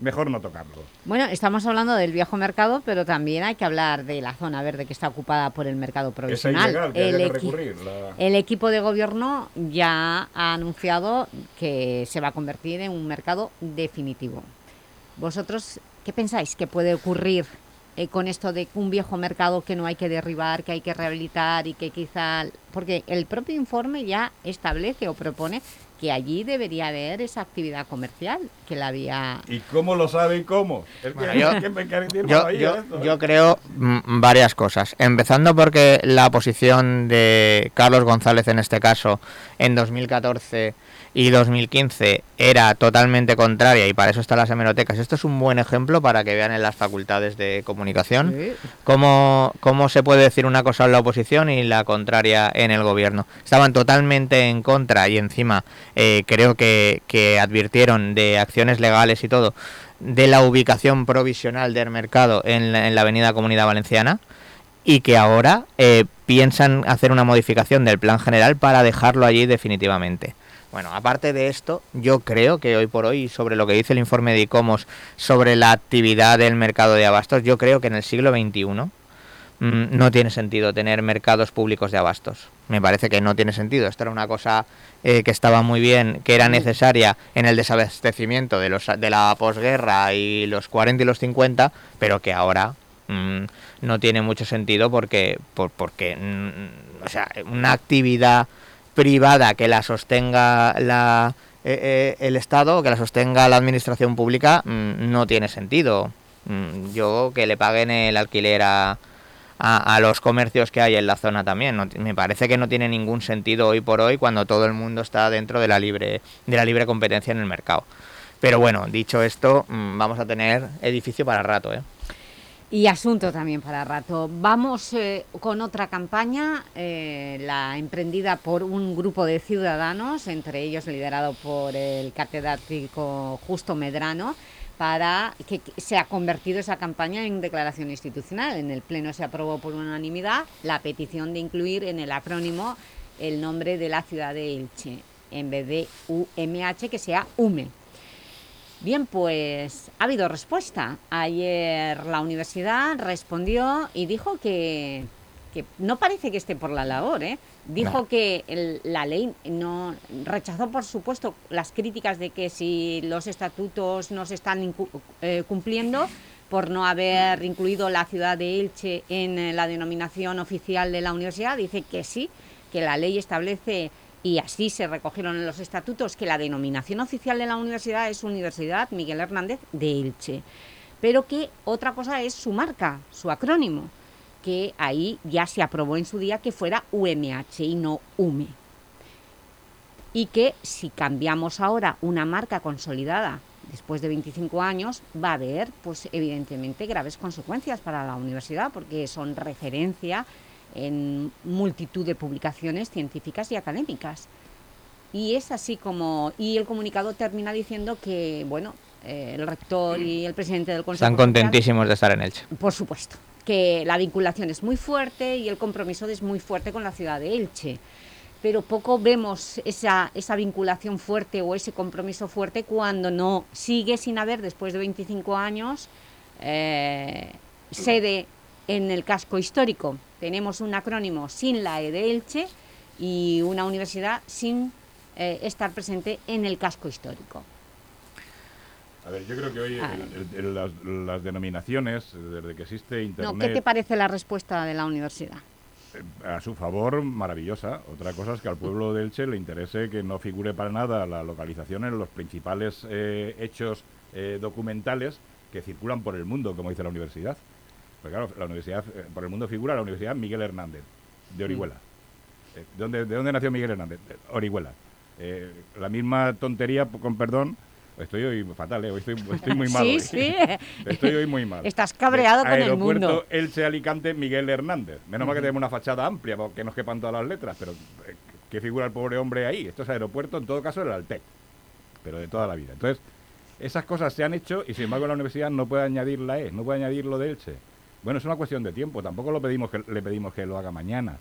Speaker 8: mejor no tocarlo.
Speaker 3: Bueno, estamos hablando del viejo mercado, pero también hay que hablar de la zona verde que está ocupada por el mercado provisional.
Speaker 8: ilegal, que
Speaker 3: equi-
Speaker 8: recurrir, la-
Speaker 3: el equipo de gobierno ya ha anunciado que se va a convertir en un mercado definitivo. ¿Vosotros qué pensáis que puede ocurrir eh, con esto de un viejo mercado que no hay que derribar, que hay que rehabilitar y que quizá... Porque el propio informe ya establece o propone que allí debería haber esa actividad comercial que la había...
Speaker 8: ¿Y cómo lo sabe y cómo? Es que,
Speaker 9: Bueno, yo-
Speaker 8: es que me cae encima
Speaker 9: Yo,
Speaker 8: ahí
Speaker 9: yo-
Speaker 8: esto, ¿eh?
Speaker 9: yo creo mm, varias cosas. Empezando porque la posición de Carlos González en este caso en 2014 y 2015 era totalmente contraria y para eso están las hemerotecas. Esto es un buen ejemplo para que vean en las facultades de comunicación cómo, cómo se puede decir una cosa en la oposición y la contraria en el gobierno. Estaban totalmente en contra y encima eh, creo que, que advirtieron de acciones legales y todo de la ubicación provisional del mercado en la, en la avenida Comunidad Valenciana y que ahora eh, piensan hacer una modificación del plan general para dejarlo allí definitivamente. Bueno, aparte de esto, yo creo que hoy por hoy, sobre lo que dice el informe de ICOMOS sobre la actividad del mercado de abastos, yo creo que en el siglo XXI mm, no tiene sentido tener mercados públicos de abastos. Me parece que no tiene sentido. Esto era una cosa eh, que estaba muy bien, que era necesaria en el desabastecimiento de, los, de la posguerra y los 40 y los 50, pero que ahora mm, no tiene mucho sentido porque, por, porque mm, o sea, una actividad privada que la sostenga la, eh, eh, el Estado, que la sostenga la administración pública, mm, no tiene sentido. Mm, yo que le paguen el alquiler a, a, los comercios que hay en la zona también. no me parece que no tiene ningún sentido hoy por hoy cuando todo el mundo está dentro de la libre, de la libre competencia en el mercado. Pero bueno, dicho esto, mm, vamos a tener edificio para rato, ¿eh?
Speaker 3: Y asunto también para rato. Vamos eh, con otra campaña, eh, la emprendida por un grupo de ciudadanos, entre ellos liderado por el catedrático Justo Medrano, para que se ha convertido esa campaña en declaración institucional. En el Pleno se aprobó por unanimidad la petición de incluir en el acrónimo el nombre de la ciudad de Elche, en vez de UMH, que sea UME. Bien, pues ha habido respuesta. Ayer la universidad respondió y dijo que, que no parece que esté por la labor, ¿eh? Dijo
Speaker 10: No.
Speaker 3: que el- la ley no rechazó, por supuesto, las críticas de que si los estatutos no se están eh, cumpliendo por no haber incluido la ciudad de Elche en eh, la denominación oficial de la universidad, dice que sí, que la ley establece y así se recogieron en los estatutos que la denominación oficial de la universidad es Universidad Miguel Hernández de Elche. Pero que otra cosa es su marca, su acrónimo, que ahí ya se aprobó en su día que fuera UMH y no UME. y que si cambiamos ahora una marca consolidada después de 25 años va a haber, pues evidentemente, graves consecuencias para la universidad porque son referencia en multitud de publicaciones científicas y académicas. Y es así como... Y el comunicado termina diciendo que, bueno, eh, el rector y el presidente del Consejo...
Speaker 9: Están contentísimos de estar en Elche.
Speaker 3: Por supuesto, que la vinculación es muy fuerte y el compromiso es muy fuerte con la ciudad de Elche. Pero poco vemos esa, esa vinculación fuerte o ese compromiso fuerte cuando no sigue sin haber, después de 25 años, eh, sede en el casco histórico. Tenemos un acrónimo sin la E de Elche y una universidad sin eh, estar presente en el casco histórico.
Speaker 8: A ver, yo creo que hoy
Speaker 3: Ah.
Speaker 8: el- el- las, las denominaciones, desde que existe Internet...
Speaker 3: No, ¿Qué te parece la respuesta de la universidad?
Speaker 8: a su favor, maravillosa. Otra cosa es que al pueblo de Elche le interese que no figure para nada la localización en los principales eh, hechos eh, documentales que circulan por el mundo, como dice la universidad. Pues claro, la universidad, eh, por el mundo figura la Universidad Miguel Hernández, de Orihuela. Eh, ¿de, dónde, ¿De dónde nació Miguel Hernández? De Orihuela. Eh, la misma tontería, con perdón, estoy hoy fatal, ¿eh? Hoy estoy, estoy muy mal.
Speaker 3: Sí,
Speaker 8: hoy.
Speaker 3: sí.
Speaker 8: Estoy hoy muy mal.
Speaker 3: Estás cabreado con el
Speaker 8: Aeropuerto
Speaker 3: mundo.
Speaker 8: Elche Alicante Miguel Hernández. Menos mal que tenemos una fachada amplia que nos quepan todas las letras, pero eh, ¿qué figura el pobre hombre ahí? Esto es aeropuerto, en todo caso el Altec, pero de toda la vida. Entonces, esas cosas se han hecho y sin embargo la universidad no puede añadir la E, no puede añadir lo de Elche. Bueno, es una cuestión de tiempo, tampoco lo pedimos que, le pedimos que lo haga mañana.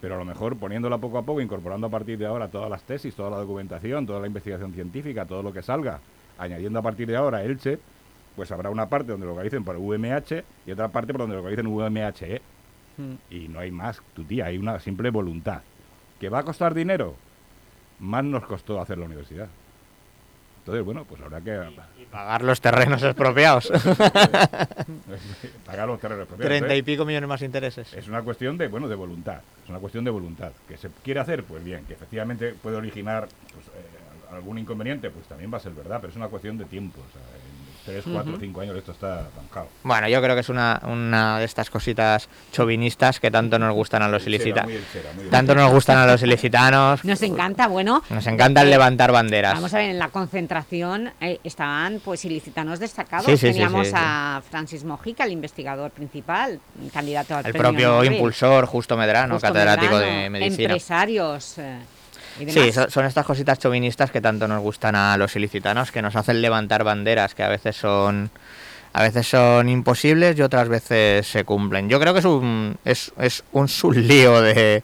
Speaker 8: Pero a lo mejor poniéndola poco a poco, incorporando a partir de ahora todas las tesis, toda la documentación, toda la investigación científica, todo lo que salga, añadiendo a partir de ahora Elche, pues habrá una parte donde lo localicen por VMH y otra parte por donde lo localicen VMHE. Y no hay más, tu tía, hay una simple voluntad. ¿Que va a costar dinero? Más nos costó hacer la universidad. Entonces, bueno, pues habrá que...
Speaker 9: Pagar los terrenos expropiados.
Speaker 8: Pagar los terrenos expropiados.
Speaker 9: Treinta y pico millones más intereses.
Speaker 8: Es una cuestión de, bueno, de voluntad. Es una cuestión de voluntad. Que se quiere hacer, pues bien. Que efectivamente puede originar pues, eh, algún inconveniente, pues también va a ser verdad. Pero es una cuestión de tiempo. O sea, 3, 4,
Speaker 9: Ujú.
Speaker 8: 5 años esto está zanjado.
Speaker 9: Bueno, yo creo que es una, una de estas cositas chauvinistas que tanto nos gustan a los ilicitanos. Tanto nos gustan a los ilicitanos.
Speaker 3: Nos encanta, bueno...
Speaker 9: Nos encanta el levantar banderas.
Speaker 3: Vamos a ver, en la concentración eh, estaban pues ilicitanos destacados.
Speaker 9: Sí, sí,
Speaker 3: Teníamos
Speaker 9: sí, sí.
Speaker 3: a Francis Mojica, el investigador principal, candidato al
Speaker 9: El
Speaker 3: premio
Speaker 9: propio
Speaker 3: Nobel.
Speaker 9: impulsor, Justo Medrano,
Speaker 3: Justo
Speaker 9: catedrático
Speaker 3: Medrano,
Speaker 9: de medicina.
Speaker 3: Empresarios eh, y demás.
Speaker 9: Sí, son, son estas cositas chauvinistas que tanto nos gustan a los ilicitanos, que nos hacen levantar banderas que a veces son a veces son imposibles y otras veces se cumplen. Yo creo que es un es, es un sublío de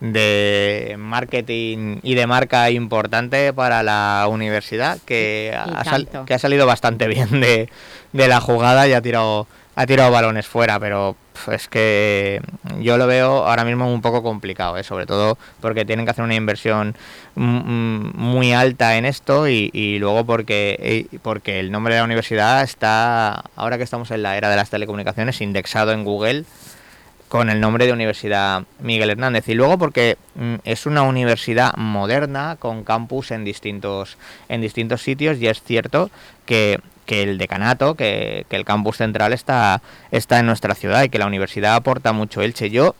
Speaker 9: de marketing y de marca importante para la universidad que, ha, sal- que ha salido bastante bien de, de la jugada y ha tirado ha tirado balones fuera, pero es que yo lo veo ahora mismo un poco complicado, ¿eh? sobre todo porque tienen que hacer una inversión muy alta en esto y, y luego porque, eh, porque el nombre de la universidad está, ahora que estamos en la era de las telecomunicaciones, indexado en Google con el nombre de Universidad Miguel Hernández y luego porque mm, es una universidad moderna con campus en distintos en distintos sitios y es cierto que, que el decanato que, que el campus central está está en nuestra ciudad y que la universidad aporta mucho Elche yo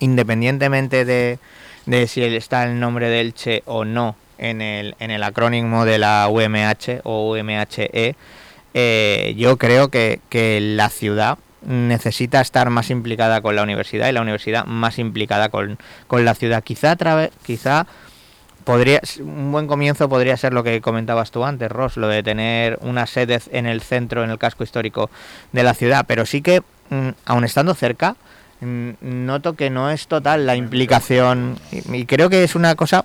Speaker 9: independientemente de, de si está el nombre de Elche o no en el, en el acrónimo de la UMH o UMHE, eh, yo creo que, que la ciudad necesita estar más implicada con la universidad y la universidad más implicada con, con la ciudad. Quizá, a quizá podría un buen comienzo podría ser lo que comentabas tú antes, Ross, lo de tener una sede en el centro, en el casco histórico de la ciudad, pero sí que, mm, aun estando cerca, mm, noto que no es total la implicación. Y, creo que es una cosa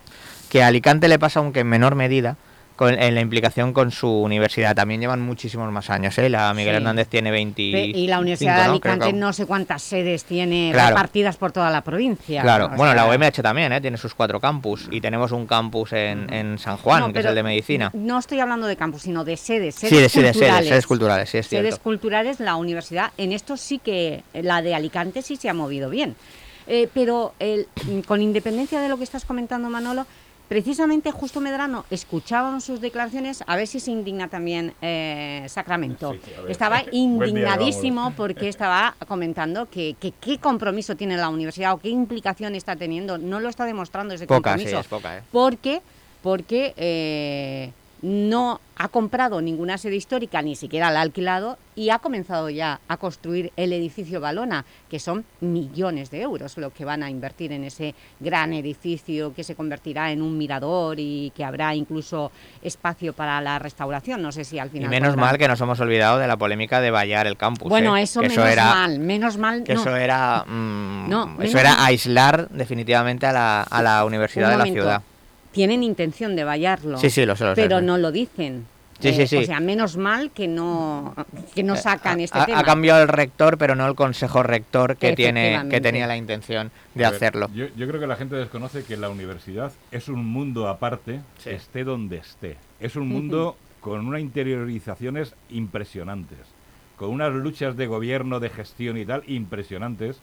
Speaker 9: que a Alicante le pasa aunque en menor medida con, en la implicación con su universidad. También llevan muchísimos más años, ¿eh? La Miguel
Speaker 3: Sí.
Speaker 9: Hernández tiene 20
Speaker 3: y la Universidad de Alicante no sé cuántas sedes tiene
Speaker 9: Claro.
Speaker 3: repartidas por toda la provincia.
Speaker 9: Claro, bueno, la UMH también, ¿eh? Tiene sus cuatro campus y tenemos un campus en, en San Juan,
Speaker 3: no,
Speaker 9: que es el de medicina.
Speaker 3: No estoy hablando de campus, sino de sedes.
Speaker 9: Sí,
Speaker 3: sedes
Speaker 9: de sedes, sedes,
Speaker 3: culturales.
Speaker 9: sedes culturales, sí, es
Speaker 3: Sedes
Speaker 9: cierto.
Speaker 3: culturales, la universidad, en esto sí que la de Alicante sí se ha movido bien. Eh, pero el- con independencia de lo que estás comentando, Manolo, precisamente Justo Medrano, escuchábamos sus declaraciones, a ver si se indigna también eh, Sacramento.
Speaker 8: Sí,
Speaker 3: estaba
Speaker 8: día,
Speaker 3: indignadísimo porque estaba comentando que, que qué compromiso tiene la universidad o qué implicación está teniendo. No lo está demostrando ese
Speaker 9: Poca, sí,
Speaker 3: compromiso.
Speaker 9: es poca, ¿eh?
Speaker 3: Porque, porque eh, no ha comprado ninguna sede histórica, ni siquiera la ha alquilado, y ha comenzado ya a construir el edificio Balona, que son millones de euros lo que van a invertir en ese gran edificio que se convertirá en un mirador y que habrá incluso espacio para la restauración. No sé si al
Speaker 9: Y
Speaker 3: final...
Speaker 9: menos
Speaker 3: podrán-
Speaker 9: mal que nos hemos olvidado de la polémica de vallar el campus.
Speaker 3: Bueno,
Speaker 9: ¿eh?
Speaker 3: eso menos
Speaker 9: era,
Speaker 3: mal, menos mal...
Speaker 9: Que
Speaker 3: no.
Speaker 9: eso era, mm,
Speaker 3: No,
Speaker 9: eso
Speaker 3: menos
Speaker 9: era aislar definitivamente a la, a la universidad
Speaker 3: Un
Speaker 9: de la ciudad.
Speaker 3: Tienen intención de vallarlo.
Speaker 9: Sí, sí, lo sé, lo sé,
Speaker 3: Pero
Speaker 9: sí.
Speaker 3: no lo dicen.
Speaker 9: Sí, sí, sí.
Speaker 3: O sea, menos mal que no, que no sacan este
Speaker 9: ha,
Speaker 3: tema.
Speaker 9: ha cambiado el rector, pero no el consejo rector que, tiene, que tenía la intención de
Speaker 8: A ver,
Speaker 9: hacerlo.
Speaker 8: Yo, yo creo que la gente desconoce que la universidad es un mundo aparte,
Speaker 9: Sí.
Speaker 8: esté donde esté. Es un mundo con unas interiorizaciones impresionantes, con unas luchas de gobierno, de gestión y tal impresionantes,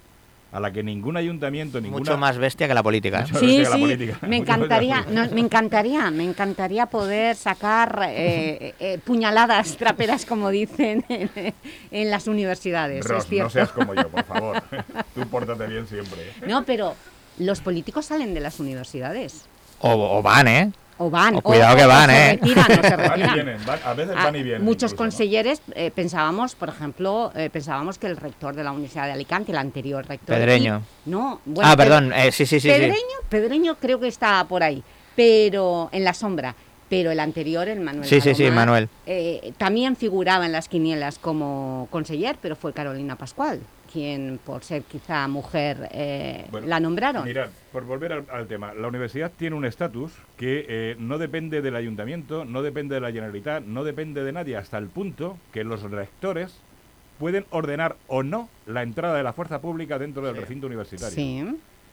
Speaker 8: a la que ningún ayuntamiento, ninguna...
Speaker 9: Mucho más bestia que la política. ¿eh?
Speaker 3: Sí,
Speaker 8: que la
Speaker 3: sí,
Speaker 8: política.
Speaker 3: me encantaría, no, me encantaría, me encantaría poder sacar eh, eh, puñaladas traperas, como dicen, en, en las universidades,
Speaker 8: Ros,
Speaker 3: es cierto.
Speaker 8: no seas como yo, por favor. Tú pórtate bien siempre. ¿eh?
Speaker 3: No, pero los políticos salen de las universidades.
Speaker 9: O, o van, ¿eh?
Speaker 3: O van,
Speaker 9: O
Speaker 3: o-
Speaker 9: cuidado que
Speaker 3: o
Speaker 9: van,
Speaker 3: se
Speaker 9: ¿eh?
Speaker 3: retiran, o se
Speaker 8: Van y vienen, van- a veces
Speaker 3: Ah,
Speaker 8: van y vienen.
Speaker 3: Muchos
Speaker 8: incluso,
Speaker 3: eh, pensábamos, por ejemplo, eh, pensábamos que el rector de la Universidad de Alicante, el anterior rector...
Speaker 9: Pedreño.
Speaker 3: y- no, bueno,
Speaker 9: ah, perdón, eh, sí, sí, sí. sí.
Speaker 3: Pedreño, Pedreño creo que está por ahí, pero en la sombra. Pero el anterior, el Manuel
Speaker 9: Sí, sí, sí, Manuel.
Speaker 3: eh, también figuraba en las quinielas como conseller, pero fue Carolina Pascual, quien por ser quizá mujer eh,
Speaker 8: Bueno,
Speaker 3: la nombraron.
Speaker 8: Mirad, por volver al, al tema, la universidad tiene un estatus que eh, no depende del ayuntamiento, no depende de la Generalitat, no depende de nadie, hasta el punto que los rectores pueden ordenar o no la entrada de la fuerza pública dentro del recinto universitario.
Speaker 3: Sí.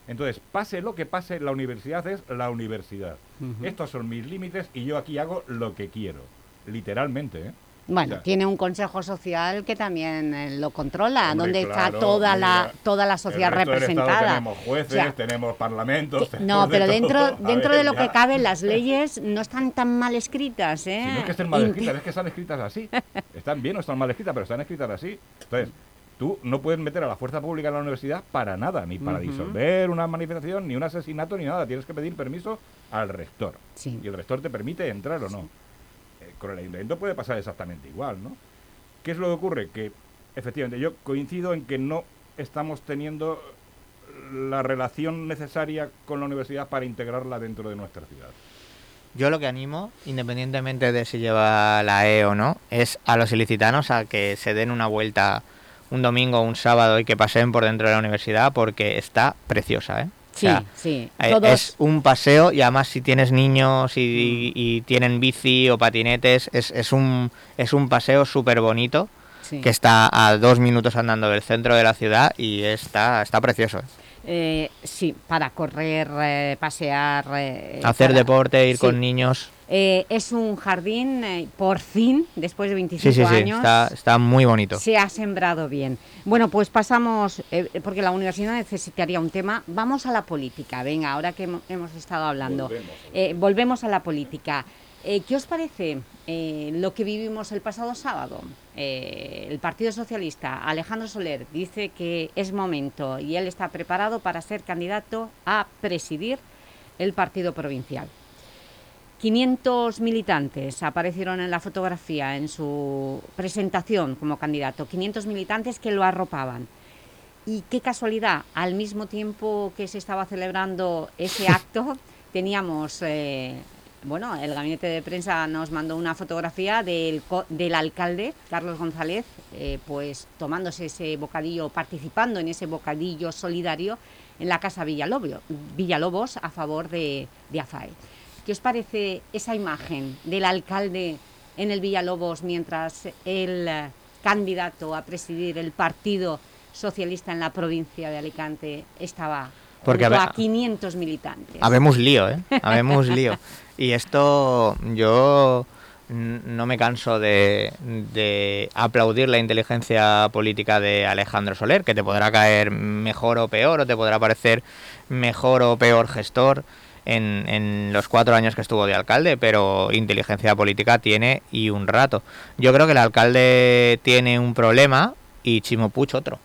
Speaker 8: Entonces, pase lo que pase, la universidad es la universidad. Estos son mis límites y yo aquí hago lo que quiero. Literalmente, ¿eh?
Speaker 3: Bueno, tiene un consejo social que también eh, lo controla,
Speaker 8: Hombre,
Speaker 3: donde
Speaker 8: claro,
Speaker 3: está toda la toda la sociedad representada.
Speaker 8: tenemos jueces,
Speaker 3: O sea,
Speaker 8: tenemos parlamentos.
Speaker 3: que-
Speaker 8: tenemos
Speaker 3: no, pero dentro dentro
Speaker 8: ver,
Speaker 3: de lo que cabe, las leyes no están tan mal escritas, ¿eh?
Speaker 8: Si no es que estén mal escritas, es que están escritas así. Están bien o están mal escritas, pero están escritas así. Entonces, tú no puedes meter a la fuerza pública en la universidad para nada, ni para disolver una manifestación, ni un asesinato, ni nada. Tienes que pedir permiso al rector.
Speaker 3: Sí.
Speaker 8: Y el rector te permite entrar o no. Con el ayuntamiento puede pasar exactamente igual, ¿no? ¿Qué es lo que ocurre? Que, efectivamente, yo coincido en que no estamos teniendo la relación necesaria con la universidad para integrarla dentro de nuestra ciudad.
Speaker 9: Yo lo que animo, independientemente de si lleva la E o no, es a los ilicitanos a que se den una vuelta un domingo o un sábado y que paseen por dentro de la universidad porque está preciosa, ¿eh? O
Speaker 3: Sí,
Speaker 9: sea,
Speaker 3: sí.
Speaker 9: eh,
Speaker 3: Todos-
Speaker 9: Es un paseo y además si tienes niños y, y tienen bici o patinetes, es, es, un, es un paseo súper bonito
Speaker 3: Sí.
Speaker 9: que está a dos minutos andando del centro de la ciudad y está, está precioso. ¿eh?
Speaker 3: Eh, sí, para correr, eh, pasear... eh,
Speaker 9: Hacer
Speaker 3: para-
Speaker 9: deporte, ir
Speaker 3: sí.
Speaker 9: con niños.
Speaker 3: Eh, es un jardín, eh, por fin, después de 25
Speaker 9: Sí, sí, sí,
Speaker 3: años...
Speaker 9: está, está muy bonito.
Speaker 3: Se ha sembrado bien. Bueno, pues pasamos, eh, porque la universidad necesitaría un tema. Vamos a la política. Venga, ahora que hemo- hemos estado hablando.
Speaker 8: Volvemos.
Speaker 3: Eh, volvemos a la política. Eh, ¿Qué os parece eh, lo que vivimos el pasado sábado? Eh, el Partido Socialista, Alejandro Soler, dice que es momento y él está preparado para ser candidato a presidir el partido provincial. 500 militantes aparecieron en la fotografía en su presentación como candidato, 500 militantes que lo arropaban. Y qué casualidad, al mismo tiempo que se estaba celebrando ese acto, teníamos, eh, bueno, el gabinete de prensa nos mandó una fotografía del, del alcalde, Carlos González, eh, pues tomándose ese bocadillo, participando en ese bocadillo solidario en la Casa Villalobos, Villalobos a favor de, de AFAE. ¿Qué os parece esa imagen del alcalde en el Villalobos mientras el eh, candidato a presidir el Partido Socialista en la provincia de Alicante estaba
Speaker 9: Porque a
Speaker 3: a,
Speaker 9: ver-
Speaker 3: 500 militantes?
Speaker 9: Habemos lío, ¿eh? Habemos lío. Y esto yo no me canso de, de aplaudir la inteligencia política de Alejandro Soler, que te podrá caer mejor o peor, o te podrá parecer mejor o peor gestor. En, en los cuatro años que estuvo de alcalde, pero inteligencia política tiene y un rato. Yo creo que el alcalde tiene un problema y Chimo Puig otro.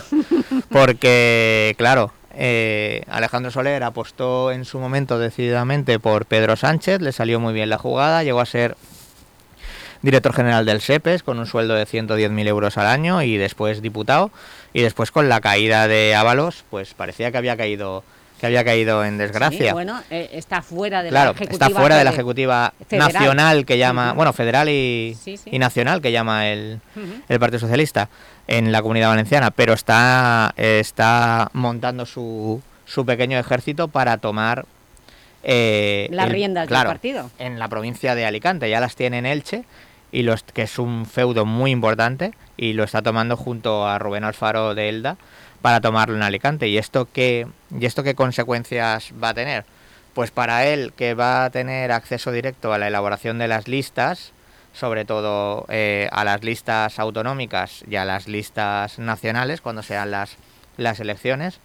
Speaker 9: Porque, claro, eh, Alejandro Soler apostó en su momento decididamente por Pedro Sánchez, le salió muy bien la jugada, llegó a ser director general del SEPES con un sueldo de 110.000 euros al año y después diputado. Y después con la caída de Ábalos, pues parecía que había caído que había caído en desgracia.
Speaker 3: Sí, bueno, eh, está fuera de
Speaker 9: claro,
Speaker 3: la ejecutiva.
Speaker 9: está fuera de la ejecutiva
Speaker 3: federal.
Speaker 9: nacional que llama, bueno, federal y,
Speaker 3: Sí, sí.
Speaker 9: y nacional que llama el, el Partido Socialista en la Comunidad Valenciana, pero está está montando su, su pequeño ejército para tomar eh,
Speaker 3: Las riendas del
Speaker 9: claro,
Speaker 3: partido.
Speaker 9: en la provincia de Alicante. Ya las tiene en Elche, y los, que es un feudo muy importante, y lo está tomando junto a Rubén Alfaro de Elda para tomarlo en Alicante. ¿Y esto qué, y esto qué consecuencias va a tener? Pues para él, que va a tener acceso directo a la elaboración de las listas, sobre todo eh, a las listas autonómicas y a las listas nacionales, cuando sean las, las elecciones,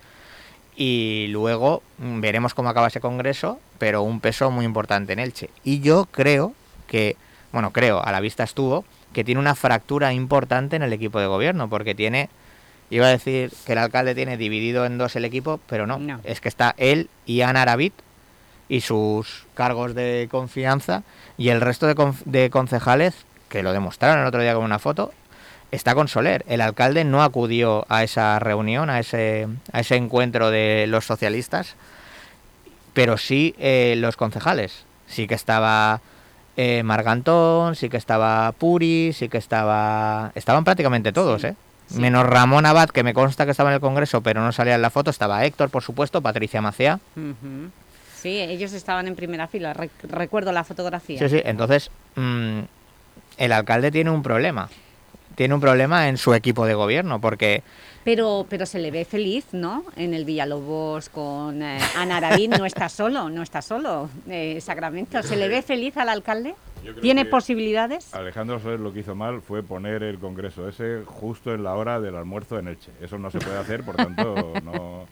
Speaker 9: y luego mm, veremos cómo acaba ese congreso, pero un peso muy importante en Elche. Y yo creo que, bueno, creo, a la vista estuvo, que tiene una fractura importante en el equipo de gobierno, porque tiene, iba a decir que el alcalde tiene dividido en dos el equipo, pero no, es que está él y Ana Arabit y sus cargos de confianza, y el resto de, concejales, que lo demostraron el otro día con una foto, está con Soler. El alcalde no acudió a esa reunión, a ese, a ese encuentro de los socialistas, pero sí eh, los concejales. Sí que estaba eh, Margantón, sí que estaba Puri, sí que estaba... Estaban prácticamente todos, ¿eh?
Speaker 3: Sí.
Speaker 9: Menos Ramón Abad, que me consta que estaba en el Congreso, pero no salía en la foto. Estaba Héctor, por supuesto, Patricia Macea.
Speaker 3: Sí, ellos estaban en primera fila, rec- recuerdo la fotografía.
Speaker 9: Sí, sí, entonces mm, el alcalde tiene un problema. Tiene un problema en su equipo de gobierno, porque
Speaker 3: Pero, pero se le ve feliz, ¿no? En el Villalobos con eh, Ana Aravín, no está solo, no está solo, eh, Sacramento. ¿Se le ve feliz al alcalde? ¿Tiene posibilidades?
Speaker 8: Alejandro Soler lo que hizo mal fue poner el congreso ese justo en la hora del almuerzo en Elche. Eso no se puede hacer, por tanto, no,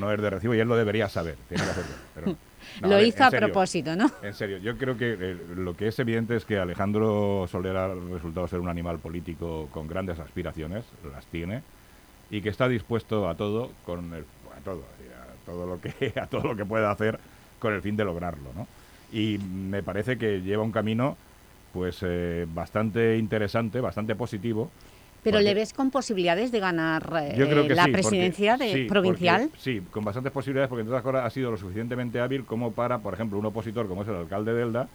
Speaker 8: no es de recibo y él lo debería saber. Tiene que hacerlo. pero no. No,
Speaker 3: Lo
Speaker 8: ver,
Speaker 3: hizo a
Speaker 8: serio,
Speaker 3: propósito, ¿no?
Speaker 8: En serio, yo creo que eh, lo que es evidente es que Alejandro Soler ha resultado ser un animal político con grandes aspiraciones, las tiene, y que está dispuesto a todo con el, a todo, a todo lo que a todo lo que pueda hacer con el fin de lograrlo, ¿no? Y me parece que lleva un camino pues eh, bastante interesante, bastante positivo.
Speaker 3: Pero
Speaker 8: porque-
Speaker 3: ¿le ves con posibilidades de ganar eh,
Speaker 8: yo creo que
Speaker 3: la
Speaker 8: sí, porque-
Speaker 3: presidencia de
Speaker 8: sí,
Speaker 3: provincial?
Speaker 8: porque- sí, con bastantes posibilidades, porque entre otras cosas ha sido lo suficientemente hábil como para, por ejemplo, un opositor como es el alcalde de Elda,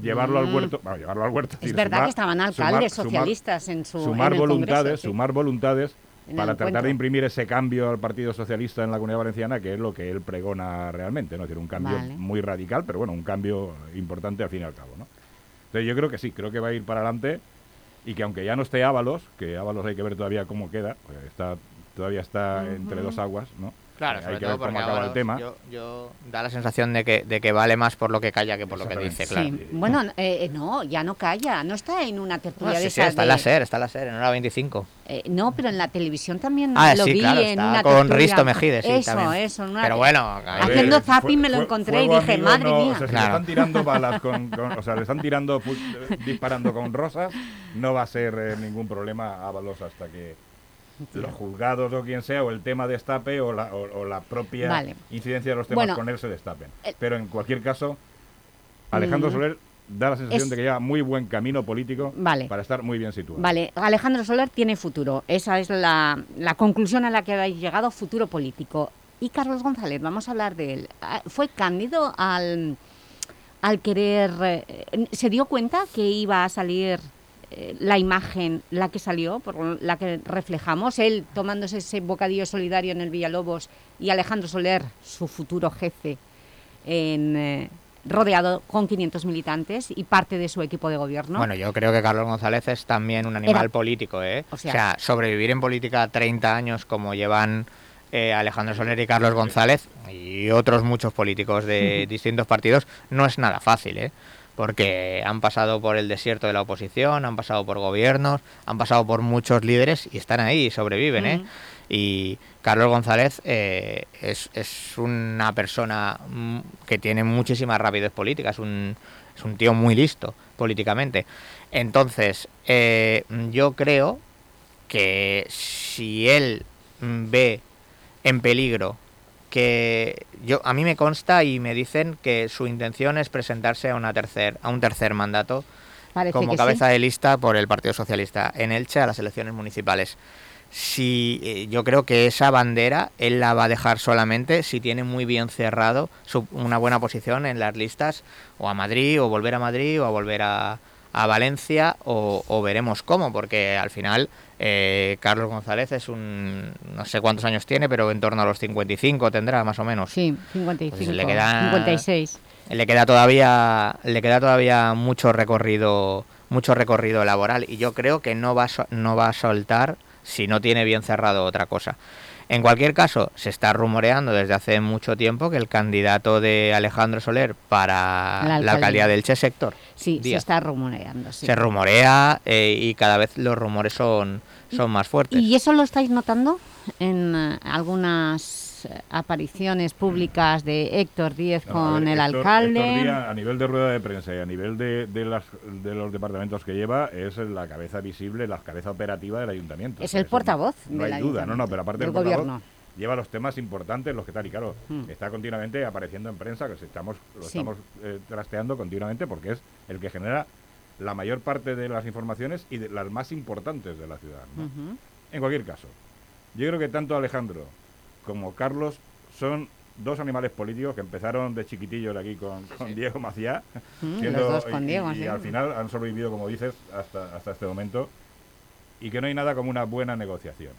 Speaker 8: llevarlo al
Speaker 3: Mm.
Speaker 8: huerto, bueno, llevarlo al huerto.
Speaker 3: Es verdad
Speaker 8: sumar-
Speaker 3: que estaban alcaldes
Speaker 8: sumar-
Speaker 3: socialistas en su
Speaker 8: sumar
Speaker 3: en el
Speaker 8: voluntades,
Speaker 3: Congreso, sí.
Speaker 8: sumar voluntades para tratar
Speaker 3: encuentro.
Speaker 8: de imprimir ese cambio al Partido Socialista en la Comunidad Valenciana, que es lo que él pregona realmente, ¿no? Es decir, un cambio
Speaker 3: Vale.
Speaker 8: muy radical, pero bueno, un cambio importante al fin y al cabo, ¿no? Entonces yo creo que sí, creo que va a ir para adelante y que aunque ya no esté Ábalos, que Ábalos hay que ver todavía cómo queda, pues está todavía está entre dos aguas, ¿no?
Speaker 9: Claro,
Speaker 8: Eh,
Speaker 9: sobre
Speaker 8: hay que
Speaker 9: todo
Speaker 8: ver cómo
Speaker 9: porque
Speaker 8: acaba el
Speaker 9: Ábalos,
Speaker 8: tema.
Speaker 9: Yo, yo da la sensación de que, de que vale más por lo que calla que por lo que dice, claro.
Speaker 3: Sí. Bueno, eh, no, ya no calla, no está en una tertulia
Speaker 9: Ah,
Speaker 3: de
Speaker 9: sí, sí,
Speaker 3: esas
Speaker 9: está en
Speaker 3: de-
Speaker 9: la SER, está en la SER, en hora 25.
Speaker 3: Eh, no, pero en la televisión también
Speaker 9: Ah,
Speaker 3: lo
Speaker 9: sí,
Speaker 3: vi
Speaker 9: claro,
Speaker 3: en una
Speaker 9: con
Speaker 3: tertulia.
Speaker 9: Risto Mejide, sí,
Speaker 3: Eso,
Speaker 9: también.
Speaker 3: eso. en una-
Speaker 9: Pero bueno, a ver,
Speaker 3: haciendo zapping me lo encontré y dije,
Speaker 8: amigo,
Speaker 3: madre
Speaker 8: no,
Speaker 3: mía.
Speaker 8: O sea, si
Speaker 9: Claro.
Speaker 8: le están tirando balas con, con- o sea, le están tirando eh, disparando con rosas, no va a ser eh, ningún problema Ábalos hasta que los juzgados o quien sea, o el tema destape o la, o, o la propia
Speaker 3: Vale.
Speaker 8: incidencia de los temas
Speaker 3: Bueno,
Speaker 8: con él se destapen.
Speaker 3: eh,
Speaker 8: Pero en cualquier caso, Alejandro
Speaker 3: Mm.
Speaker 8: Soler da la sensación
Speaker 3: Es-
Speaker 8: de que lleva muy buen camino político
Speaker 3: Vale.
Speaker 8: para estar muy bien situado.
Speaker 3: Vale, Alejandro Soler tiene futuro. Esa es la, la conclusión a la que habéis llegado, futuro político. Y Carlos González, vamos a hablar de él. Ah, ¿Fue cándido al, al querer... eh, ¿Se dio cuenta que iba a salir la imagen, la que salió, por la que reflejamos? Él tomándose ese bocadillo solidario en el Villalobos y Alejandro Soler, su futuro jefe, en... eh, rodeado con 500 militantes y parte de su equipo de gobierno.
Speaker 9: Bueno, yo creo que Carlos González es también un animal
Speaker 3: Era-
Speaker 9: político, ¿eh?
Speaker 3: O
Speaker 9: O
Speaker 3: sea-
Speaker 9: sea, sobrevivir en política 30 años como llevan eh, Alejandro Soler y Carlos González y otros muchos políticos de distintos partidos no es nada fácil, ¿eh? Porque han pasado por el desierto de la oposición, han pasado por gobiernos, han pasado por muchos líderes y están ahí y sobreviven, ¿eh? Y Carlos González eh, es, es una persona que tiene muchísima rapidez política, es un, es un tío muy listo políticamente. Entonces, eh, yo creo que si él ve en peligro que yo a mí me consta y me dicen que su intención es presentarse a una tercer a un tercer mandato
Speaker 3: Parece
Speaker 9: como cabeza
Speaker 3: sí.
Speaker 9: de lista por el Partido Socialista en Elche a las elecciones municipales. Si eh, yo creo que esa bandera él la va a dejar solamente si tiene muy bien cerrado su- una buena posición en las listas o a Madrid o volver a Madrid o a volver a, a Valencia o, o veremos cómo porque al final eh, Carlos González es un no sé cuántos años tiene pero en torno a los 55 tendrá más o menos.
Speaker 3: Sí, 55,
Speaker 9: Pues le queda-
Speaker 3: 56.
Speaker 9: Le queda todavía le queda todavía mucho recorrido mucho recorrido laboral y yo creo que no va no va a soltar si no tiene bien cerrado otra cosa. En cualquier caso, se está rumoreando desde hace mucho tiempo que el candidato de Alejandro Soler para
Speaker 3: La
Speaker 9: la
Speaker 3: alcaldía.
Speaker 9: alcaldía del Che sector
Speaker 3: Sí, se
Speaker 9: Díaz.
Speaker 3: está rumoreando. sí.
Speaker 9: se rumorea eh, y cada vez los rumores son, son más fuertes.
Speaker 3: ¿Y eso lo estáis notando en eh, algunas eh, apariciones públicas de Héctor Díez
Speaker 8: No,
Speaker 3: con
Speaker 8: ver,
Speaker 3: el
Speaker 8: Héctor-
Speaker 3: alcalde?
Speaker 8: Héctor Díaz, a nivel de rueda de prensa y a nivel de, de, las, de los departamentos que lleva, es la cabeza visible, la cabeza operativa del ayuntamiento.
Speaker 3: Es
Speaker 8: O sea,
Speaker 3: el portavoz
Speaker 8: No
Speaker 3: del
Speaker 8: hay duda, no, no, pero aparte
Speaker 3: del
Speaker 8: del portavoz,
Speaker 3: gobierno.
Speaker 8: lleva los temas importantes, los que tal y claro,
Speaker 3: Mm.
Speaker 8: está continuamente apareciendo en prensa, que estamos, lo
Speaker 3: Sí.
Speaker 8: estamos eh, trasteando continuamente porque es el que genera la mayor parte de las informaciones y de las más importantes de la ciudad. ¿no? En cualquier caso, yo creo que tanto Alejandro como Carlos son dos animales políticos que empezaron de chiquitillos aquí con, con Diego Maciá.
Speaker 3: Mm,
Speaker 8: siendo-
Speaker 3: los dos con
Speaker 8: y-
Speaker 3: Diego,
Speaker 8: y,
Speaker 3: sí.
Speaker 8: al final han sobrevivido, como dices, hasta, hasta este momento. Y que no hay nada como una buena negociación.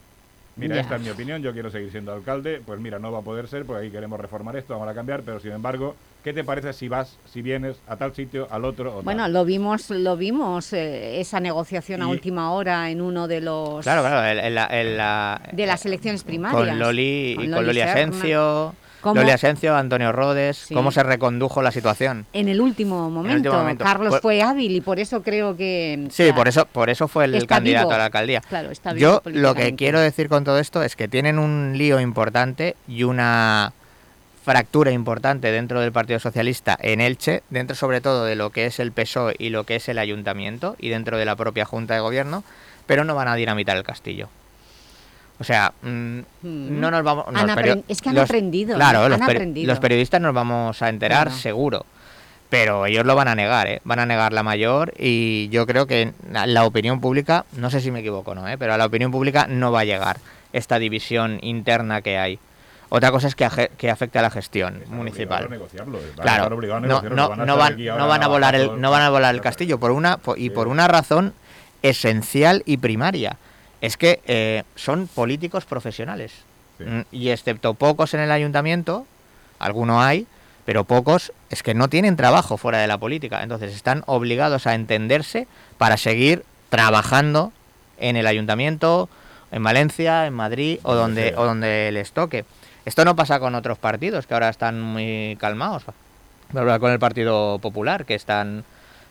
Speaker 8: Mira,
Speaker 3: Ya.
Speaker 8: esta es mi opinión, yo quiero seguir siendo alcalde, pues mira, no va a poder ser porque aquí queremos reformar esto, vamos a cambiar, pero sin embargo, ¿qué te parece si vas, si vienes a tal sitio, al otro o tal?
Speaker 3: Bueno, lo vimos, lo vimos eh, esa negociación a última hora en uno de los
Speaker 9: Claro, claro, en, la, en la-
Speaker 3: de las elecciones primarias.
Speaker 9: con Loli y con
Speaker 3: Loli
Speaker 9: Loli
Speaker 3: Serna.
Speaker 9: Asencio,
Speaker 3: ¿Cómo?
Speaker 9: Loli Asencio, Antonio Rodes,
Speaker 3: Sí.
Speaker 9: cómo se recondujo la situación.
Speaker 3: En el último momento,
Speaker 9: último momento.
Speaker 3: Carlos
Speaker 9: Pues-
Speaker 3: fue hábil y por eso creo que...
Speaker 9: Sí, por eso, por eso fue el
Speaker 3: Está
Speaker 9: candidato
Speaker 3: vivo.
Speaker 9: a la alcaldía.
Speaker 3: Claro, está vivo
Speaker 9: Yo lo que quiero decir con todo esto es que tienen un lío importante y una fractura importante dentro del Partido Socialista en Elche, dentro sobre todo de lo que es el PSOE y lo que es el ayuntamiento y dentro de la propia Junta de Gobierno, pero no van a dinamitar el castillo. O sea, mm,
Speaker 3: Mm.
Speaker 9: no nos vamos...
Speaker 3: Apren- es que han
Speaker 9: los-
Speaker 3: aprendido,
Speaker 9: Claro,
Speaker 3: han
Speaker 9: los,
Speaker 3: aprendido.
Speaker 9: los periodistas nos vamos a enterar
Speaker 3: Claro.
Speaker 9: seguro. Pero ellos lo van a negar, ¿eh? Van a negar la mayor y yo creo que la, la opinión pública, no sé si me equivoco o no, ¿eh? Pero a la opinión pública no va a llegar esta división interna que hay. Otra cosa es que, aje- que afecte a la gestión municipal.
Speaker 8: a a
Speaker 9: Claro,
Speaker 8: a
Speaker 9: no, no,
Speaker 8: van a
Speaker 9: no van, no van volar el, no van a volar el castillo por una y por una razón esencial y primaria. Es que eh, son políticos profesionales. Mm, Y excepto pocos en el ayuntamiento, alguno hay, pero pocos es que no tienen trabajo fuera de la política. Entonces están obligados a entenderse para seguir trabajando en el ayuntamiento, en Valencia, en Madrid o donde, o donde les toque. Esto no pasa con otros partidos que ahora están muy calmados. Voy a hablar con el Partido Popular, que están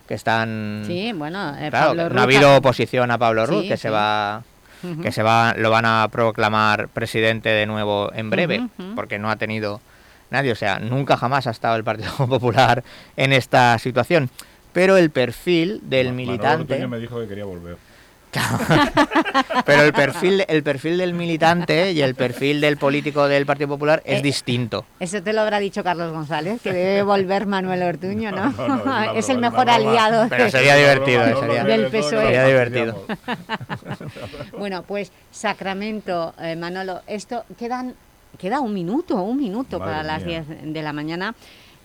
Speaker 9: que están
Speaker 3: Sí, bueno, eh,
Speaker 9: Claro,
Speaker 3: Pablo
Speaker 9: no ha habido oposición a Pablo
Speaker 3: Sí,
Speaker 9: Ruz, que
Speaker 3: sí.
Speaker 9: se va Que se va lo van a proclamar presidente de nuevo en breve, porque no ha tenido nadie, o sea, nunca jamás ha estado el Partido Popular en esta situación. Pero el perfil del
Speaker 8: Manolo
Speaker 9: militante,
Speaker 8: me dijo que quería volver.
Speaker 9: pero el perfil, el perfil del militante y el perfil del político del Partido Popular es
Speaker 3: Eh,
Speaker 9: distinto.
Speaker 3: Eso te lo habrá dicho Carlos González, que debe volver Manuel Ortuño, ¿no?
Speaker 8: No, no, es
Speaker 3: el mejor
Speaker 8: broma.
Speaker 3: aliado
Speaker 9: Pero sería divertido,
Speaker 8: broma,
Speaker 9: eh, sería,
Speaker 3: del PSOE.
Speaker 9: divertido.
Speaker 3: Bueno, pues Sacramento, eh, Manolo, esto quedan queda un minuto, un minuto
Speaker 8: Madre
Speaker 3: para las
Speaker 8: mía.
Speaker 3: 10 de la mañana.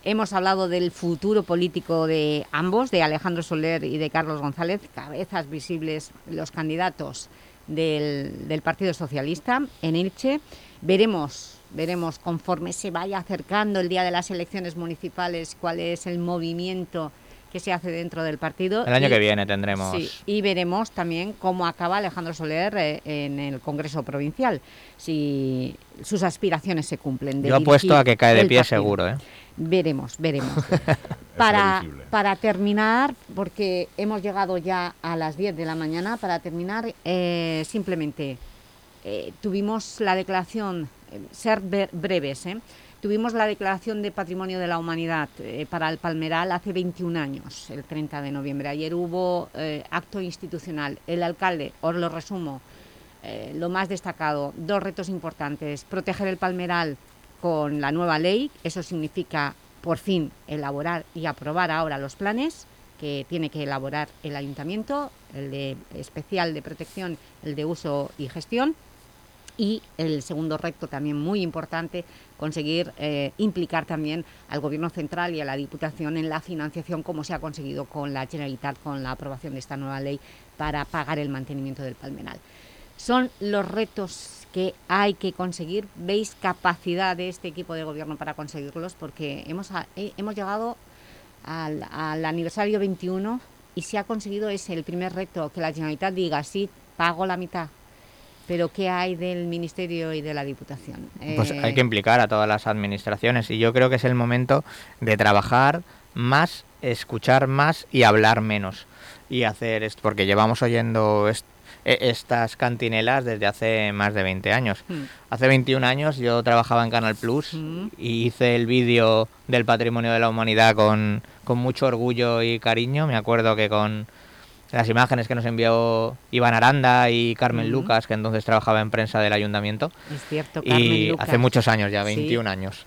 Speaker 3: Hemos hablado del futuro político de ambos, de Alejandro Soler y de Carlos González, cabezas visibles los candidatos del, del Partido Socialista en Elche. Veremos, veremos conforme se vaya acercando el día de las elecciones municipales cuál es el movimiento que se hace dentro del partido.
Speaker 9: El año
Speaker 3: y-
Speaker 9: que viene tendremos
Speaker 3: Sí, y veremos también cómo acaba Alejandro Soler eh, en el Congreso Provincial, si sus aspiraciones se cumplen. de
Speaker 9: Yo apuesto a que cae de pie
Speaker 3: partido.
Speaker 9: seguro, ¿eh?
Speaker 3: Veremos, veremos. para, terminar, porque hemos llegado ya a las 10 de la mañana, para terminar, eh, simplemente eh, tuvimos la declaración, eh, ser bre- breves, tuvimos la declaración de Patrimonio de la Humanidad para el Palmeral hace 21 años, el 30 de noviembre. Ayer hubo acto institucional. El alcalde, os lo resumo, lo más destacado, dos retos importantes. Proteger el palmeral con la nueva ley, eso significa por fin elaborar y aprobar ahora los planes que tiene que elaborar el ayuntamiento, el de especial de protección, el de uso y gestión, y el segundo reto también muy importante, conseguir eh, implicar también al Gobierno central y a la Diputación en la financiación como se ha conseguido con la Generalitat, con la aprobación de esta nueva ley para pagar el mantenimiento del palmeral. Son los retos que hay que conseguir. ¿Veis capacidad de este equipo de gobierno para conseguirlos? Porque hemos, eh, hemos llegado al, al aniversario 21 y se ha conseguido ese, el primer reto, que la Generalitat diga, sí, pago la mitad. Pero ¿qué hay del Ministerio y de la Diputación?
Speaker 9: Pues
Speaker 3: Eh,
Speaker 9: hay que implicar a todas las administraciones y yo creo que es el momento de trabajar más, escuchar más y hablar menos. Y hacer esto, porque llevamos oyendo est- e- estas cantinelas desde hace más de 20 años.
Speaker 3: Mm.
Speaker 9: Hace 21 años yo trabajaba en Canal Plus y hice el vídeo del patrimonio de la humanidad con, con mucho orgullo y cariño. Me acuerdo que con las imágenes que nos envió Iván Aranda y Carmen
Speaker 3: Ujú.
Speaker 9: Lucas, que entonces trabajaba en prensa del ayuntamiento.
Speaker 3: Es cierto, Carmen
Speaker 9: Y
Speaker 3: Lucas.
Speaker 9: hace muchos años ya,
Speaker 3: Sí.
Speaker 9: 21 años.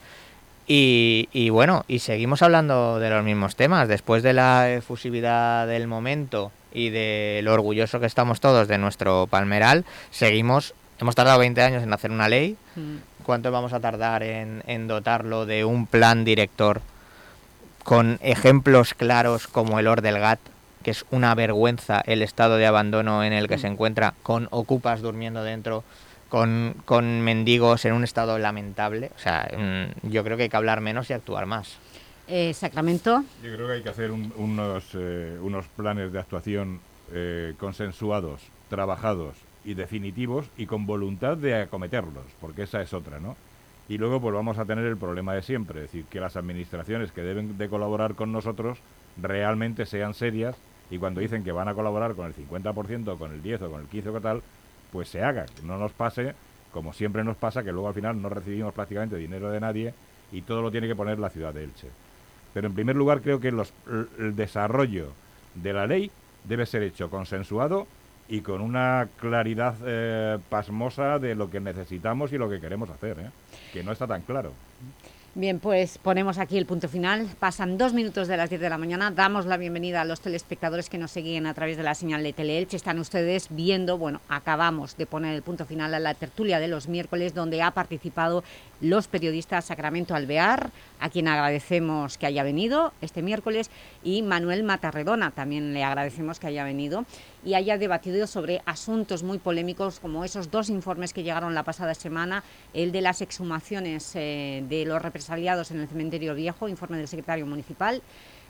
Speaker 9: Y, y bueno, y seguimos hablando de los mismos temas. Después de la efusividad del momento y de lo orgulloso que estamos todos de nuestro palmeral, seguimos. Hemos tardado 20 años en hacer una ley.
Speaker 3: Mm.
Speaker 9: ¿Cuánto vamos a tardar en, en dotarlo de un plan director con ejemplos claros como el Or del Gat, que es una vergüenza el estado de abandono en el que se encuentra, con ocupas durmiendo dentro, con, con mendigos en un estado lamentable? O sea, mm, yo creo que hay que hablar menos y actuar más.
Speaker 3: Eh, Sacramento,
Speaker 8: Yo creo que hay que hacer un- unos, eh, unos planes de actuación eh, consensuados, trabajados y definitivos y con voluntad de acometerlos, porque esa es otra, ¿no? Y luego pues vamos a tener el problema de siempre, es decir, que las administraciones que deben de colaborar con nosotros realmente sean serias y cuando dicen que van a colaborar con el 50%, con el 10 o con el 15 o tal, pues se haga, que no nos pase como siempre nos pasa, que luego al final no recibimos prácticamente dinero de nadie y todo lo tiene que poner la ciudad de Elche. Pero en primer lugar creo que los- el- desarrollo de la ley debe ser hecho consensuado y con una claridad eh, pasmosa de lo que necesitamos y lo que queremos hacer, ¿eh? que no está tan claro.
Speaker 3: Bien, pues ponemos aquí el punto final. Pasan dos minutos de las 10 de la mañana. Damos la bienvenida a los telespectadores que nos siguen a través de la señal de Teleelche. Están ustedes viendo, bueno, acabamos de poner el punto final a la tertulia de los miércoles, donde ha participado los periodistas Sacramento Alvear, a quien agradecemos que haya venido este miércoles, y Manuel Matarredona, también le agradecemos que haya venido y haya debatido sobre asuntos muy polémicos como esos dos informes que llegaron la pasada semana, el de las exhumaciones eh, de los represaliados en el cementerio viejo, informe del secretario municipal,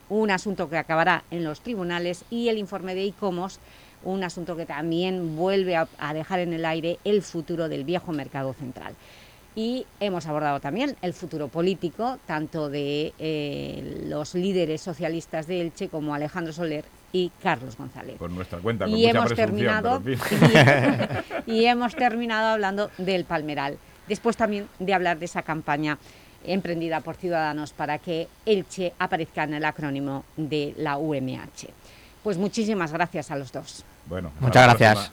Speaker 3: un asunto que acabará en los tribunales y el informe de ICOMOS, un asunto que también vuelve a, a dejar en el aire el futuro del viejo mercado central. Y hemos abordado también el futuro político, tanto de eh, los líderes socialistas de Elche como Alejandro Soler y Carlos González.
Speaker 8: Por nuestra cuenta, con
Speaker 3: y
Speaker 8: mucha
Speaker 3: hemos terminado
Speaker 8: en fin.
Speaker 3: y hemos terminado hablando del Palmeral. Después también de hablar de esa campaña emprendida por Ciudadanos para que Elche aparezca en el acrónimo de la UMH. Pues muchísimas gracias a los dos.
Speaker 8: Bueno,
Speaker 9: Muchas gracias.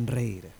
Speaker 2: sonreír.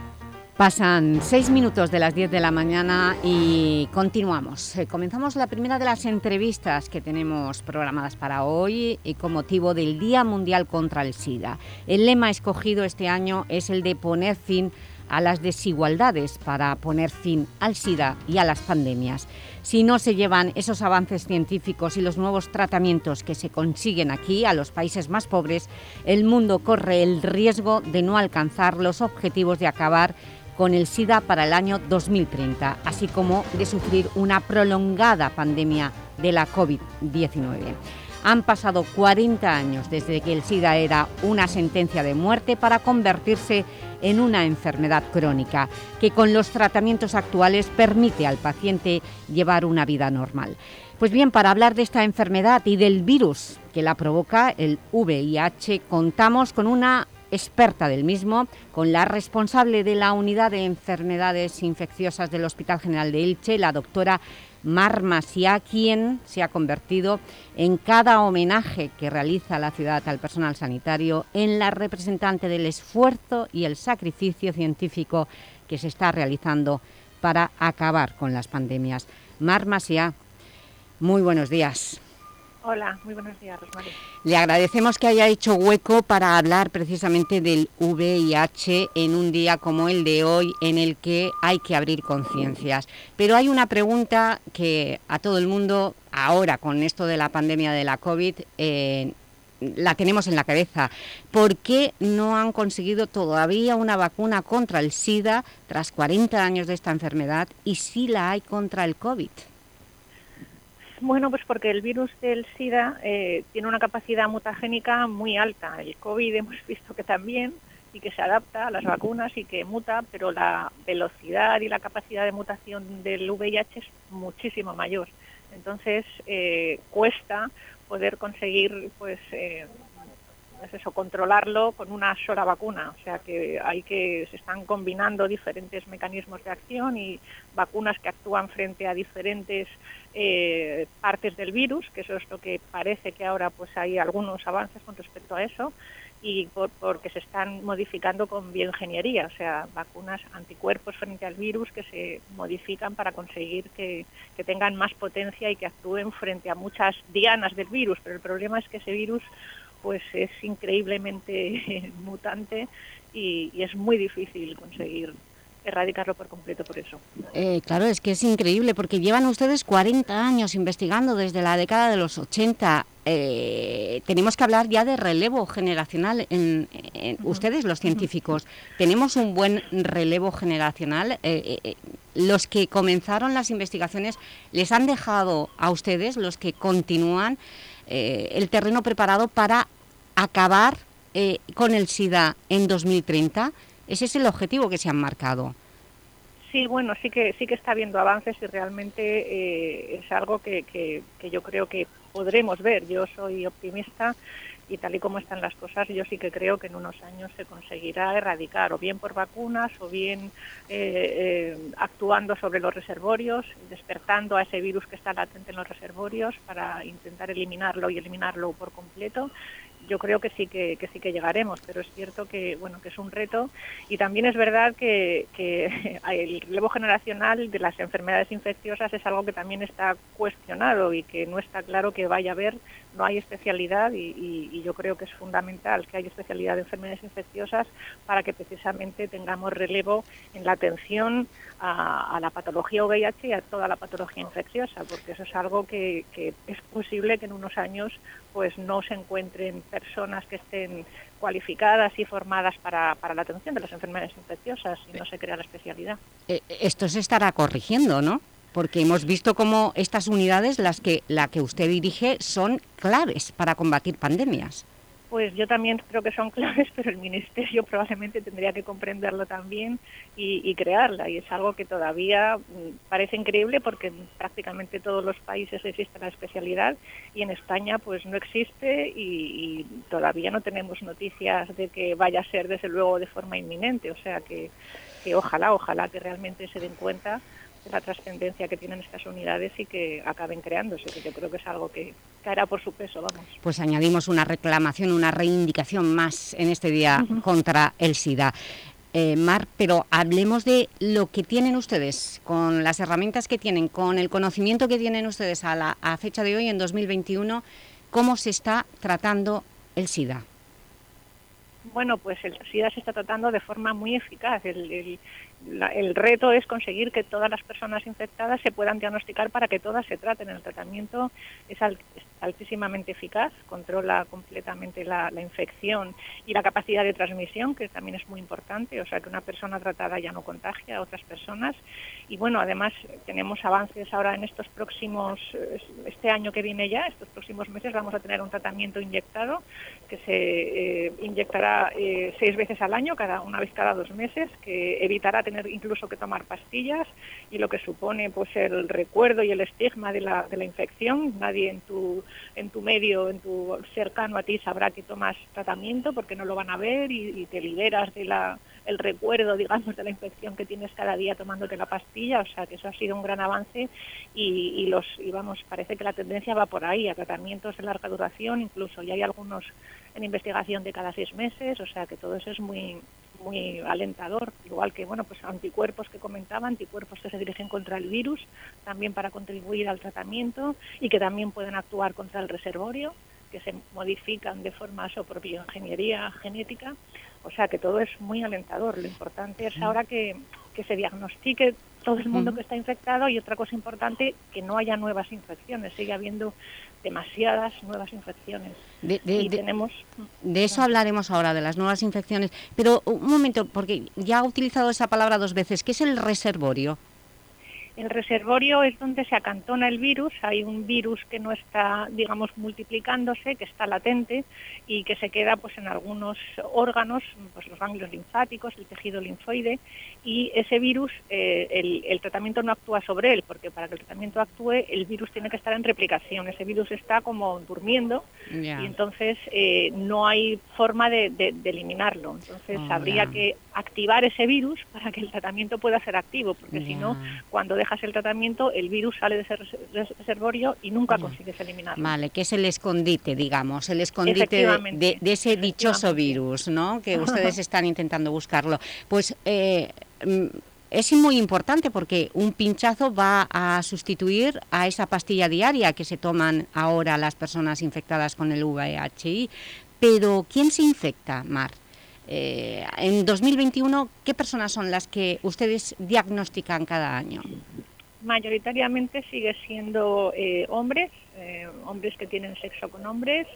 Speaker 3: Pasan seis minutos de las 10 de la mañana y continuamos. Eh, comenzamos la primera de las entrevistas que tenemos programadas para hoy y con motivo del Día Mundial contra el SIDA. El lema escogido este año es el de poner fin a las desigualdades para poner fin al SIDA y a las pandemias. Si no se llevan esos avances científicos y los nuevos tratamientos que se consiguen aquí a los países más pobres, el mundo corre el riesgo de no alcanzar los objetivos de acabar con el SIDA para el año 2030, así como de sufrir una prolongada pandemia de la COVID-19. Han pasado 40 años desde que el SIDA era una sentencia de muerte para convertirse en una enfermedad crónica que con los tratamientos actuales permite al paciente llevar una vida normal. Pues bien, para hablar de esta enfermedad y del virus que la provoca, el VIH, contamos con una experta del mismo, con la responsable de la Unidad de Enfermedades Infecciosas del Hospital General de Elche, la doctora Mar Maciá, quien se ha convertido en cada homenaje que realiza la ciudad al personal sanitario en la representante del esfuerzo y el sacrificio científico que se está realizando para acabar con las pandemias. Mar Maciá, muy buenos días.
Speaker 11: Hola, muy buenos días, Rosmarie.
Speaker 3: Le agradecemos que haya hecho hueco para hablar precisamente del VIH en un día como el de hoy, en el que hay que abrir conciencias. Pero hay una pregunta que a todo el mundo, ahora con esto de la pandemia de la COVID, eh, la tenemos en la cabeza. ¿Por qué no han conseguido todavía una vacuna contra el SIDA tras 40 años de esta enfermedad y sí la hay contra el COVID?
Speaker 11: Bueno, pues porque el virus del SIDA eh, tiene una capacidad mutagénica muy alta. El COVID hemos visto que también y que se adapta a las vacunas y que muta, pero la velocidad y la capacidad de mutación del VIH es muchísimo mayor. Entonces eh, cuesta poder conseguir, pues, eh, es eso, controlarlo con una sola vacuna. O sea que hay que se están combinando diferentes mecanismos de acción y vacunas que actúan frente a diferentes eh, partes del virus, que eso es lo que parece que ahora pues hay algunos avances con respecto a eso y por, porque se están modificando con bioingeniería, o sea, vacunas anticuerpos frente al virus que se modifican para conseguir que, que tengan más potencia y que actúen frente a muchas dianas del virus. Pero el problema es que ese virus pues es increíblemente mutante y, y es muy difícil conseguir erradicarlo por completo por eso.
Speaker 3: Eh, claro, es que es increíble porque llevan ustedes 40 años investigando desde la década de los 80. Eh, tenemos que hablar ya de relevo generacional. En, en Ustedes, los científicos, ¿tenemos un buen relevo generacional? Eh, eh, los que comenzaron las investigaciones, ¿les han dejado a ustedes, los que continúan, eh, el terreno preparado para acabar eh, con el SIDA en 2030? Ese es el objetivo que se han marcado.
Speaker 11: Sí, bueno, sí que sí que está habiendo avances y realmente eh, es algo que, que, que yo creo que podremos ver. Yo soy optimista y tal y como están las cosas, yo sí que creo que en unos años se conseguirá erradicar, o bien por vacunas, o bien eh, eh, actuando sobre los reservorios, despertando a ese virus que está latente en los reservorios para intentar eliminarlo y eliminarlo por completo. Yo creo que sí que, sí que llegaremos, pero es cierto que bueno que es un reto y también es verdad que, que el relevo generacional de las enfermedades infecciosas es algo que también está cuestionado y que no está claro que vaya a haber no hay especialidad y, y, y, yo creo que es fundamental que haya especialidad de enfermedades infecciosas para que precisamente tengamos relevo en la atención a, a la patología VIH y a toda la patología infecciosa, porque eso es algo que, que es posible que en unos años pues no se encuentren personas que estén cualificadas y formadas para, para la atención de las enfermedades infecciosas y no se crea la especialidad.
Speaker 3: Eh, esto se estará corrigiendo, ¿no? Porque hemos visto cómo estas unidades, las que, la que usted dirige, son claves para combatir pandemias.
Speaker 11: Pues yo también creo que son claves, pero el Ministerio probablemente tendría que comprenderlo también y, y crearla. Y es algo que todavía mm, parece increíble porque en prácticamente todos los países existe la especialidad y en España pues no existe y, y todavía no tenemos noticias de que vaya a ser desde luego de forma inminente. O sea que, que ojalá, ojalá que realmente se den cuenta la trascendencia que tienen estas unidades y que acaben creándose, que yo creo que es algo que caerá por su peso, vamos.
Speaker 3: Pues añadimos una reclamación, una reivindicación más en este día uh -huh. contra el SIDA. Eh, Mar, pero hablemos de lo que tienen ustedes, con las herramientas que tienen, con el conocimiento que tienen ustedes a la a fecha de hoy, en 2021, ¿cómo se está tratando el SIDA?
Speaker 11: Bueno, pues el SIDA se está tratando de forma muy eficaz. El, el, la, el reto es conseguir que todas las personas infectadas se puedan diagnosticar para que todas se traten. El tratamiento es, al, es altísimamente eficaz, controla completamente la, infección y la capacidad de transmisión, que también es muy importante, o sea que una persona tratada ya no contagia a otras personas. Y bueno, además tenemos avances ahora en estos próximos, este año que viene ya, estos próximos meses vamos a tener un tratamiento inyectado que se eh, inyectará eh, seis veces al año, cada una vez cada dos meses, que evitará tener incluso que tomar pastillas y lo que supone pues el recuerdo y el estigma de la, de la infección. Nadie en tu, en tu medio, en tu cercano a ti sabrá que tomas tratamiento porque no lo van a ver y, te liberas de la el recuerdo, digamos, de la infección que tienes cada día tomándote la pastilla, o sea que eso ha sido un gran avance y, y los y vamos, parece que la tendencia va por ahí, a tratamientos de larga duración, incluso ya hay algunos en investigación de cada seis meses, o sea que todo eso es muy muy alentador, igual que bueno pues anticuerpos que comentaba, anticuerpos que se dirigen contra el virus, también para contribuir al tratamiento y que también pueden actuar contra el reservorio, que se modifican de forma su propia ingeniería genética, o sea que todo es muy alentador. Lo importante es ahora que, que se diagnostique todo el mundo que está infectado y otra cosa importante, que no haya nuevas infecciones, sigue habiendo demasiadas nuevas infecciones.
Speaker 3: De, de, y tenemos... de eso hablaremos ahora, de las nuevas infecciones. Pero un momento, porque ya ha utilizado esa palabra dos veces. ¿Qué es el reservorio?
Speaker 11: El reservorio es donde se acantona el virus, hay un virus que no está, digamos, multiplicándose, que está latente y que se queda pues en algunos órganos, pues los ganglios linfáticos, el tejido linfoide, y ese virus, eh, el, el, tratamiento no actúa sobre él, porque para que el tratamiento actúe, el virus tiene que estar en replicación, ese virus está como durmiendo yeah. y entonces eh, no hay forma de, de, de eliminarlo, entonces oh, habría yeah. que activar ese virus para que el tratamiento pueda ser activo, porque yeah. si no, cuando dejas el tratamiento, el virus sale de ese reservorio y nunca consigues eliminarlo.
Speaker 3: Vale, que es el escondite, digamos, el escondite de, ese dichoso virus, ¿no? Que ustedes están intentando buscarlo. Pues eh, mm, es muy importante porque un pinchazo va a sustituir a esa pastilla diaria que se toman ahora las personas infectadas con el VIH. Pero, ¿quién se infecta, Mar? Eh, en 2021, ¿qué personas son las que ustedes diagnostican cada año?
Speaker 11: Mayoritariamente sigue siendo eh, hombres, eh, hombres que tienen sexo con hombres,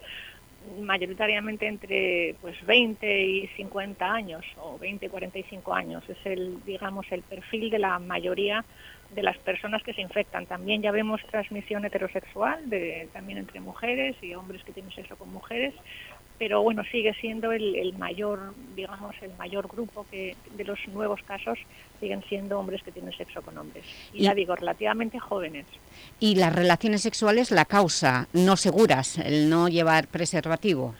Speaker 11: mayoritariamente entre pues 20 y 50 años o 20 y 45 años. Es el, digamos, el perfil de la mayoría de las personas que se infectan. También ya vemos transmisión heterosexual, de, también entre mujeres y hombres que tienen sexo con mujeres, pero bueno, sigue siendo el, el mayor, digamos, el mayor grupo que de los nuevos casos siguen siendo hombres que tienen sexo con hombres. Y, ya digo, relativamente jóvenes.
Speaker 3: Y las relaciones sexuales, la causa, no seguras, el no llevar preservativo.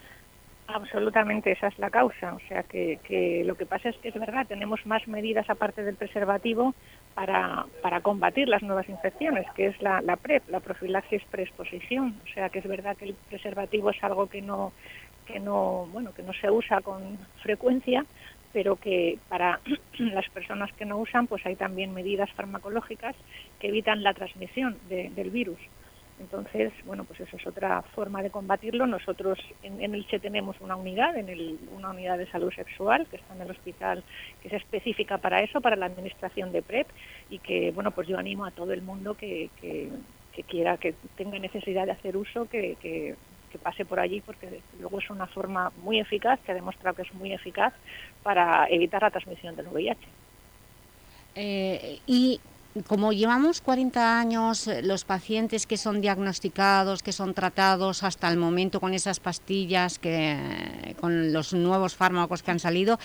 Speaker 11: Absolutamente, esa es la causa. O sea, que, que lo que pasa es que es verdad, tenemos más medidas aparte del preservativo para, para combatir las nuevas infecciones, que es la, la PrEP, la profilaxis preexposición. O sea, que es verdad que el preservativo es algo que no que no bueno que no se usa con frecuencia pero que para las personas que no usan pues hay también medidas farmacológicas que evitan la transmisión de, del virus. Entonces bueno pues eso es otra forma de combatirlo. Nosotros en, el CHE tenemos una unidad en el, una unidad de salud sexual que está en el hospital que es específica para eso para la administración de PrEP y que bueno pues yo animo a todo el mundo que, que, que quiera que tenga necesidad de hacer uso que, que pase por allí porque luego es una forma muy eficaz, que ha demostrado que es muy eficaz para evitar la transmisión del VIH.
Speaker 3: Eh, y como llevamos 40 años, eh, los pacientes que son diagnosticados, que son tratados hasta el momento con esas pastillas, que, con los nuevos fármacos que han salido,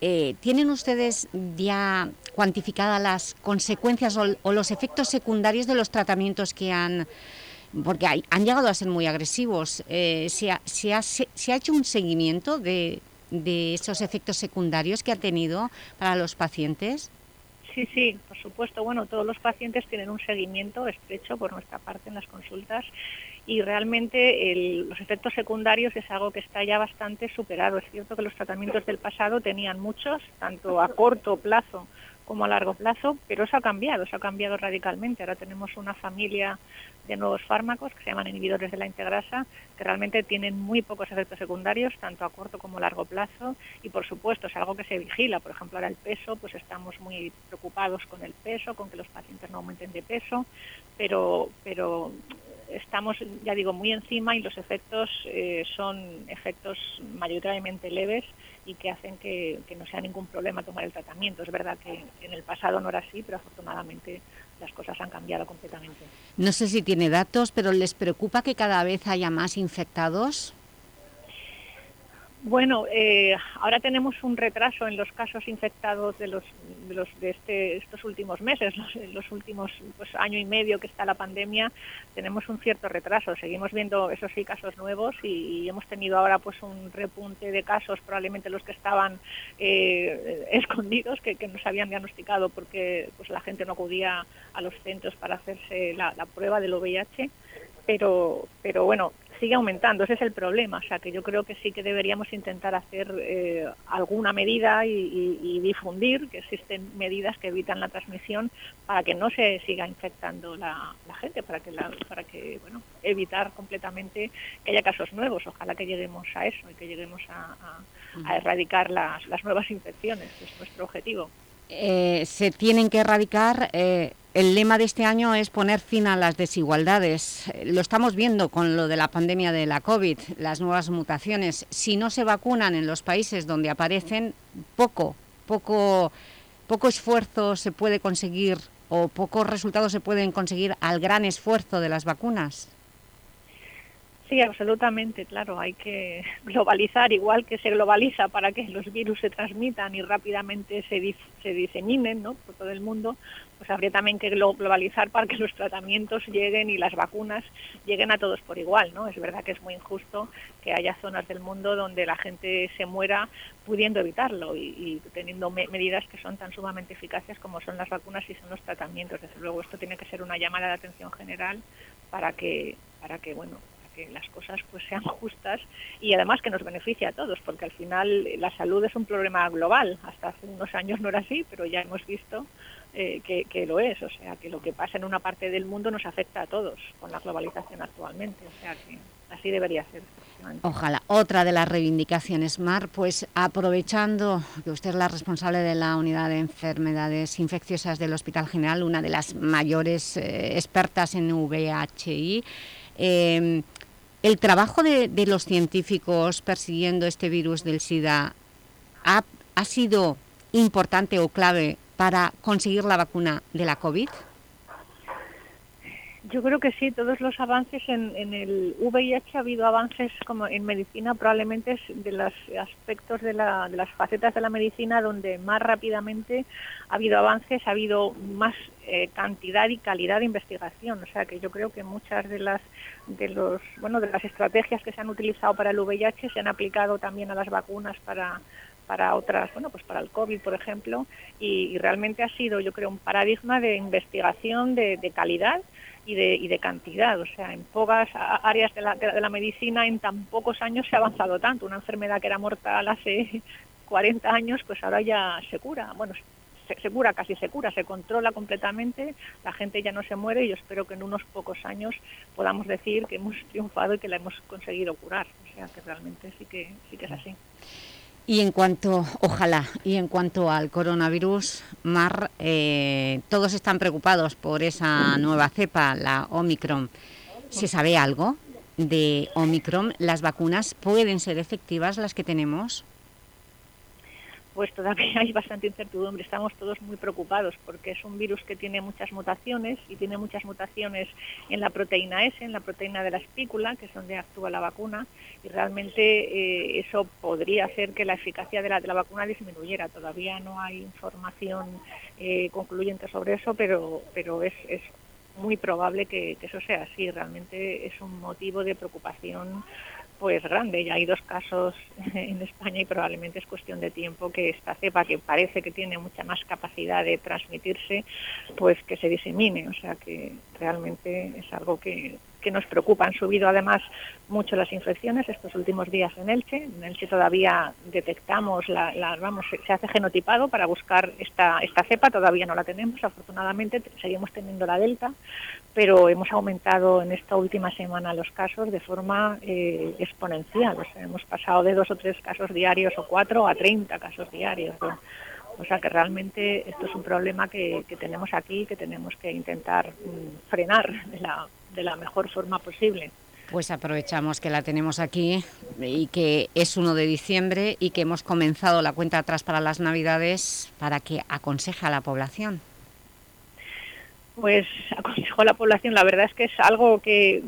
Speaker 3: eh, ¿tienen ustedes ya cuantificadas las consecuencias o, o los efectos secundarios de los tratamientos que han porque hay, han llegado a ser muy agresivos. Eh, ¿se, ha, se, ha, hecho un seguimiento de, de, esos efectos secundarios que ha tenido para los pacientes?
Speaker 11: Sí, sí, por supuesto. Bueno, todos los pacientes tienen un seguimiento estrecho por nuestra parte en las consultas y realmente el, los efectos secundarios es algo que está ya bastante superado. Es cierto que los tratamientos del pasado tenían muchos, tanto a corto plazo como a largo plazo, pero eso ha cambiado, eso ha cambiado radicalmente. Ahora tenemos una familia de nuevos fármacos que se llaman inhibidores de la integrasa, que realmente tienen muy pocos efectos secundarios, tanto a corto como a largo plazo, y por supuesto es algo que se vigila. Por ejemplo, ahora el peso, pues estamos muy preocupados con el peso, con que los pacientes no aumenten de peso, pero, pero estamos, ya digo, muy encima y los efectos eh, son efectos mayoritariamente leves y que hacen que, que, no sea ningún problema tomar el tratamiento. Es verdad que en el pasado no era así, pero afortunadamente las cosas han cambiado completamente.
Speaker 3: No sé si tiene datos, pero ¿les preocupa que cada vez haya más infectados?
Speaker 11: Bueno, eh, ahora tenemos un retraso en los casos infectados de los de, los, de este, estos últimos meses, los, los últimos pues, año y medio que está la pandemia, tenemos un cierto retraso. Seguimos viendo, esos sí, casos nuevos y, hemos tenido ahora pues un repunte de casos, probablemente los que estaban eh, escondidos, que, que nos habían diagnosticado porque pues la gente no acudía a los centros para hacerse la, la prueba del VIH. Pero, pero bueno, sigue aumentando, ese es el problema, o sea que yo creo que sí que deberíamos intentar hacer eh, alguna medida y, y, y, difundir que existen medidas que evitan la transmisión para que no se siga infectando la, la gente, para que, la, para que bueno, evitar completamente que haya casos nuevos, ojalá que lleguemos a eso y que lleguemos a, a, a erradicar las, las nuevas infecciones, es nuestro objetivo.
Speaker 3: Eh, se tienen que erradicar eh, el lema de este año es poner fin a las desigualdades. Lo estamos viendo con lo de la pandemia de la COVID, las nuevas mutaciones. Si no se vacunan en los países donde aparecen, poco, poco, poco esfuerzo se puede conseguir o pocos resultados se pueden conseguir al gran esfuerzo de las vacunas.
Speaker 11: Sí, absolutamente, claro. Hay que globalizar igual que se globaliza para que los virus se transmitan y rápidamente se, se diseminen ¿no? por todo el mundo, pues habría también que globalizar para que los tratamientos lleguen y las vacunas lleguen a todos por igual, ¿no? Es verdad que es muy injusto que haya zonas del mundo donde la gente se muera pudiendo evitarlo y, teniendo me medidas que son tan sumamente eficaces como son las vacunas y son los tratamientos. Desde luego esto tiene que ser una llamada de atención general para que, para que bueno, que las cosas pues sean justas y además que nos beneficie a todos, porque al final la salud es un problema global. Hasta hace unos años no era así, pero ya hemos visto eh, que, que lo es. O sea, que lo que pasa en una parte del mundo nos afecta a todos con la globalización actualmente. O sea, que así debería ser.
Speaker 3: Ojalá. Otra de las reivindicaciones, Mar, pues aprovechando que usted es la responsable de la unidad de enfermedades infecciosas del Hospital General, una de las mayores eh, expertas en VHI, eh, el trabajo de, los científicos persiguiendo este virus del SIDA ha, ha sido importante o clave para conseguir la vacuna de la COVID?
Speaker 11: Yo creo que sí, todos los avances en, en el VIH ha habido avances como en medicina, probablemente es de los aspectos de, la- de las facetas de la medicina donde más rápidamente ha habido avances, ha habido más eh, cantidad y calidad de investigación. O sea que yo creo que muchas de las de los bueno de las estrategias que se han utilizado para el VIH se han aplicado también a las vacunas para para otras, bueno, pues para el COVID, por ejemplo, y, y realmente ha sido, yo creo, un paradigma de investigación de, de calidad y de, y de cantidad. O sea, en pocas áreas de la, de la- de la medicina en tan pocos años se ha avanzado tanto. Una enfermedad que era mortal hace 40 años, pues ahora ya se cura. Bueno, se, se cura, casi se cura, se controla completamente, la gente ya no se muere y yo espero que en unos pocos años podamos decir que hemos triunfado y que la hemos conseguido curar. O sea, que realmente sí que, sí que es así.
Speaker 3: Y en cuanto, ojalá, y en cuanto al coronavirus, Mar, eh, todos están preocupados por esa nueva cepa, la Omicron. ¿Se sabe algo de Omicron? ¿Las vacunas pueden ser efectivas las que tenemos?
Speaker 11: Pues todavía hay bastante incertidumbre. Estamos todos muy preocupados porque es un virus que tiene muchas mutaciones y tiene muchas mutaciones en la proteína S, en la proteína de la espícula, que es donde actúa la vacuna, y realmente eh, eso podría hacer que la eficacia de la, de la vacuna disminuyera. Todavía no hay información eh, concluyente sobre eso, pero, pero es, es muy probable que, que eso sea así. Realmente es un motivo de preocupación pues grande. Ya hay dos casos en España y probablemente es cuestión de tiempo que esta cepa, que parece que tiene mucha más capacidad de transmitirse, pues que se disemine. O sea que realmente es algo que, que nos preocupa. Han subido además mucho las infecciones estos últimos días en Elche. En Elche todavía detectamos, la, la- vamos, se, hace genotipado para buscar esta, esta cepa. Todavía no la tenemos, afortunadamente seguimos teniendo la delta, pero hemos aumentado en esta última semana los casos de forma eh, exponencial. O sea, hemos pasado de dos o tres casos diarios o cuatro a 30 casos diarios. O sea que realmente esto es un problema que, que tenemos aquí que tenemos que intentar mm, frenar de la, de la mejor forma posible.
Speaker 3: Pues aprovechamos que la tenemos aquí y que es 1 de diciembre y que hemos comenzado la cuenta atrás para las Navidades para que aconseje a la población.
Speaker 11: Pues aconsejo a la población, la verdad es que es algo que,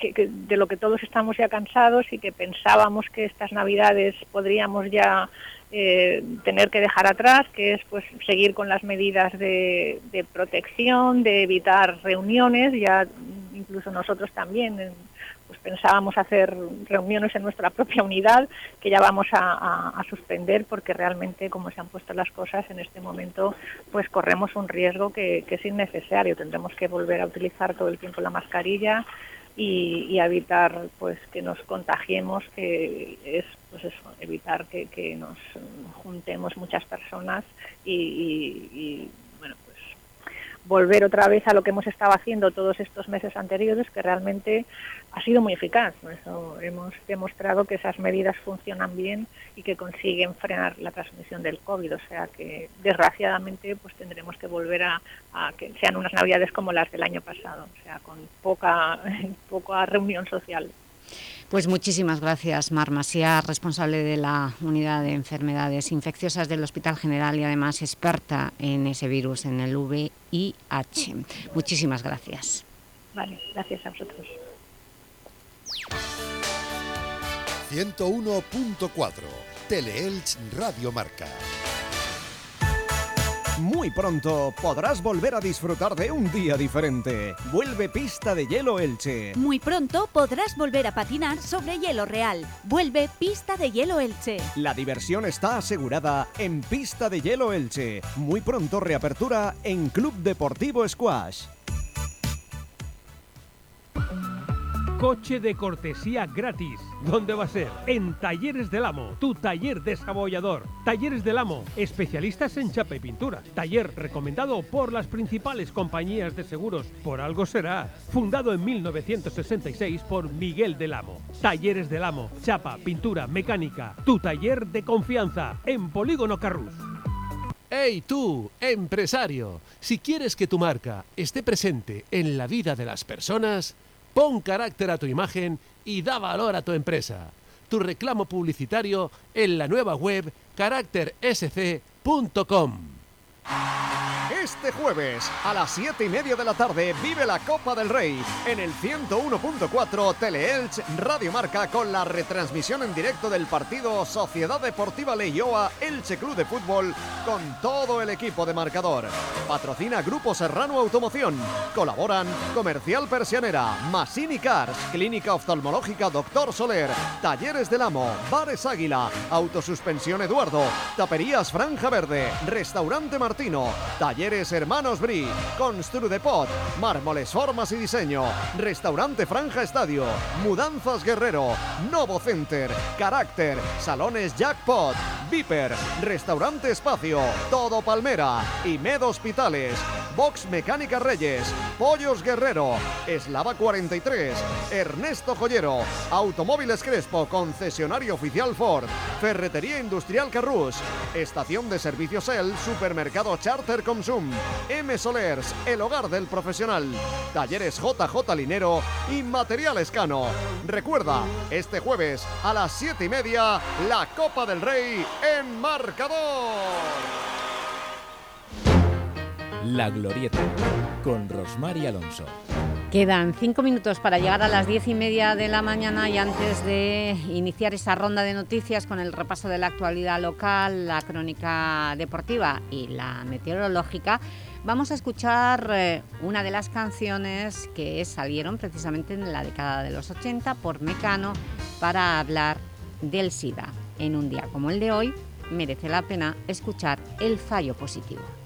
Speaker 11: que- de lo que todos estamos ya cansados y que pensábamos que estas navidades podríamos ya eh, tener que dejar atrás, que es pues seguir con las medidas de, protección, de evitar reuniones, ya incluso nosotros también en- pues pensábamos hacer reuniones en nuestra propia unidad que ya vamos a, suspender porque realmente como se han puesto las cosas en este momento pues corremos un riesgo que es innecesario. Tendremos que volver a utilizar todo el tiempo la mascarilla y, y evitar pues que nos contagiemos que es pues eso evitar que, que nos juntemos muchas personas y, y- y, volver otra vez a lo que hemos estado haciendo todos estos meses anteriores, que realmente ha sido muy eficaz. Hemos demostrado que esas medidas funcionan bien y que consiguen frenar la transmisión del COVID. O sea que, desgraciadamente, pues tendremos que volver a, a que sean unas navidades como las del año pasado, o sea, con poca, poca reunión social.
Speaker 3: Pues muchísimas gracias, Mar Masia, responsable de la Unidad de Enfermedades Infecciosas del Hospital General y además experta en ese virus, en el VIH. Muchísimas gracias.
Speaker 11: Vale, gracias a vosotros.
Speaker 1: 101.4 Teleelch Radio Marca.
Speaker 2: Muy pronto podrás volver a disfrutar de un día diferente. Vuelve Pista de Hielo Elche.
Speaker 5: Muy pronto podrás volver a patinar sobre hielo real. Vuelve Pista de Hielo Elche.
Speaker 2: La diversión está asegurada en Pista de Hielo Elche. Muy pronto reapertura en Club Deportivo Squash.
Speaker 12: Coche de cortesía gratis. ¿Dónde va a ser? En Talleres del Amo, tu taller desabollador. Talleres del Amo, especialistas en chapa y pintura. Taller recomendado por las principales compañías de seguros. Por algo será. Fundado en 1966 por Miguel del Amo. Talleres del Amo, chapa, pintura, mecánica. Tu taller de confianza en Polígono Carrús.
Speaker 13: ¡Hey tú, empresario! Si quieres que tu marca esté presente en la vida de las personas, pon carácter a tu imagen y da valor a tu empresa. Tu reclamo publicitario en la nueva web caráctersc.com.
Speaker 2: Este jueves a las 7 y media de la tarde vive la Copa del Rey en el 101.4 Teleelch Radio Marca con la retransmisión en directo del partido Sociedad Deportiva Leyoa Elche Club de Fútbol con todo el equipo de marcador. Patrocina Grupo Serrano Automoción. Colaboran Comercial Persianera, Masini Cars, Clínica Oftalmológica Doctor Soler, Talleres del Amo, Bares Águila, Autosuspensión Eduardo, Taperías Franja Verde, Restaurante Talleres Hermanos Bri, Constru Depot, Mármoles Formas y Diseño, Restaurante Franja Estadio, Mudanzas Guerrero, Novo Center, Carácter, Salones Jackpot, Viper, Restaurante Espacio, Todo Palmera, Imed Hospitales, Box Mecánica Reyes, Pollos Guerrero, Eslava 43, Ernesto Joyero, Automóviles Crespo, concesionario oficial Ford, Ferretería Industrial Carrús, Estación de Servicios El, Supermercado Charter Consum, M Solers, el hogar del profesional, Talleres JJ Linero y Material Cano. Recuerda, este jueves a las 7 y media, la Copa del Rey en marcador.
Speaker 6: La Glorieta, con Rosmar y Alonso.
Speaker 3: Quedan cinco minutos para llegar a las diez y media de la mañana y antes de iniciar esa ronda de noticias con el repaso de la actualidad local, la crónica deportiva y la meteorológica, vamos a escuchar eh, una de las canciones que salieron precisamente en la década de los 80 por Mecano para hablar del SIDA. En un día como el de hoy, merece la pena escuchar el fallo positivo.
Speaker 14: positivo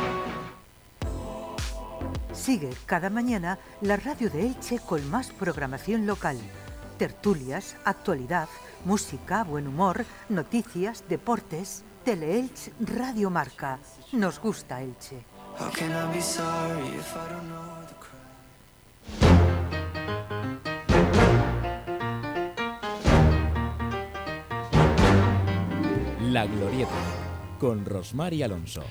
Speaker 15: Sigue cada mañana la radio de Elche con más programación local. Tertulias, actualidad, música, buen humor, noticias, deportes. Teleelch Radio Marca. Nos gusta Elche.
Speaker 6: La Glorieta, con Rosmar y Alonso.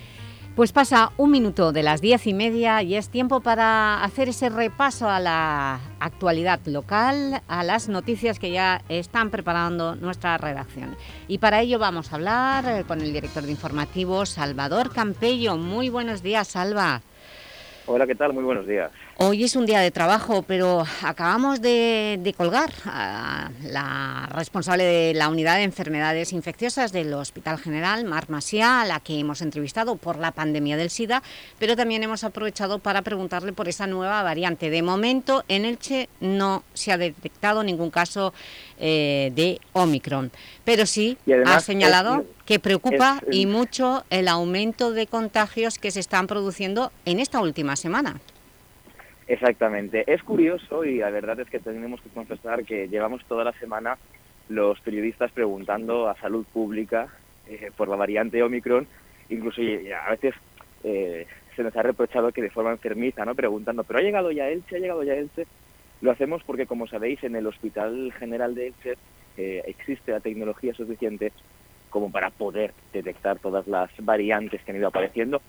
Speaker 3: Pues pasa un minuto de las diez y media y es tiempo para hacer ese repaso a la actualidad local, a las noticias que ya están preparando nuestra redacción. Y para ello vamos a hablar eh, con el director de informativos, Salvador Campello. Muy buenos días, Salva.
Speaker 16: Hola, ¿qué tal? Muy buenos días.
Speaker 3: Hoy es un día de trabajo, pero acabamos de, de colgar a la responsable de la Unidad de Enfermedades Infecciosas del Hospital General, Mar Masia, a la que hemos entrevistado por la pandemia del SIDA, pero también hemos aprovechado para preguntarle por esa nueva variante. De momento, en Elche no se ha detectado ningún caso eh, de Omicron, pero sí
Speaker 16: además
Speaker 3: ha señalado
Speaker 16: es-
Speaker 3: que preocupa y mucho el aumento de contagios que se están produciendo en esta última semana.
Speaker 16: Exactamente. Es curioso y la verdad es que tenemos que confesar que llevamos toda la semana los periodistas preguntando a salud pública eh, por la variante Omicron, incluso a veces eh, se nos ha reprochado que de forma enfermiza, ¿no? Preguntando, ¿pero ha llegado ya Elche? ¿Ha llegado ya Elche? Lo hacemos porque, como sabéis, en el Hospital General de Elche eh, existe la tecnología suficiente como para poder detectar todas las variantes que han ido apareciendo.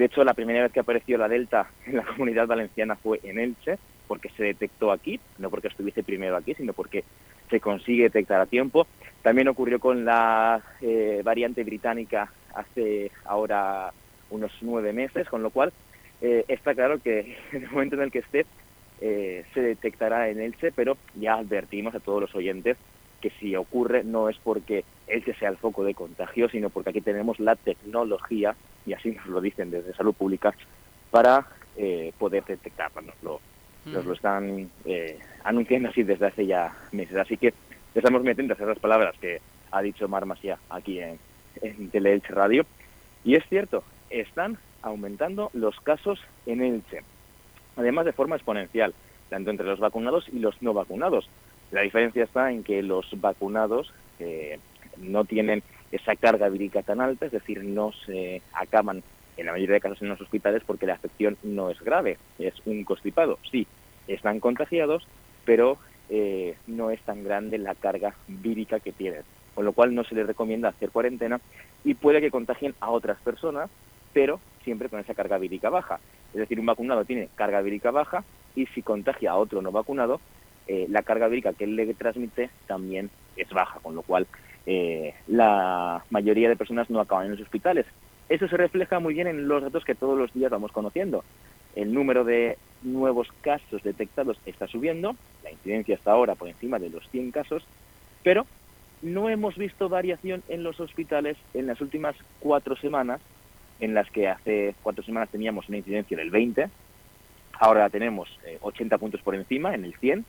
Speaker 16: De hecho, la primera vez que apareció la Delta en la comunidad valenciana fue en Elche, porque se detectó aquí, no porque estuviese primero aquí, sino porque se consigue detectar a tiempo. También ocurrió con la eh, variante británica hace ahora unos nueve meses, con lo cual eh, está claro que en el momento en el que esté eh, se detectará en Elche, pero ya advertimos a todos los oyentes que si ocurre no es porque Elche sea el foco de contagio, sino porque aquí tenemos la tecnología, y así nos lo dicen desde Salud Pública, para eh, poder detectarlo. Nos lo, nos lo están eh, anunciando así desde hace ya meses. Así que estamos muy atentos a esas palabras que ha dicho Mar Masia aquí en, en Teleelche Radio. Y es cierto, están aumentando los casos en Elche, además de forma exponencial, tanto entre los vacunados y los no vacunados. La diferencia está en que los vacunados eh, no tienen esa carga vírica tan alta, es decir, no se acaban en la mayoría de casos en los hospitales porque la afección no es grave, es un constipado. Sí, están contagiados, pero eh, no es tan grande la carga vírica que tienen, con lo cual no se les recomienda hacer cuarentena y puede que contagien a otras personas, pero siempre con esa carga vírica baja. Es decir, un vacunado tiene carga vírica baja y si contagia a otro no vacunado, eh, la carga vírica que él le transmite también es baja, con lo cual eh, la mayoría de personas no acaban en los hospitales. Eso se refleja muy bien en los datos que todos los días vamos conociendo. El número de nuevos casos detectados está subiendo, la incidencia está ahora por encima de los 100 casos, pero no hemos visto variación en los hospitales en las últimas cuatro semanas, en las que hace cuatro semanas teníamos una incidencia del 20, ahora la tenemos eh, 80 puntos por encima, en el 100,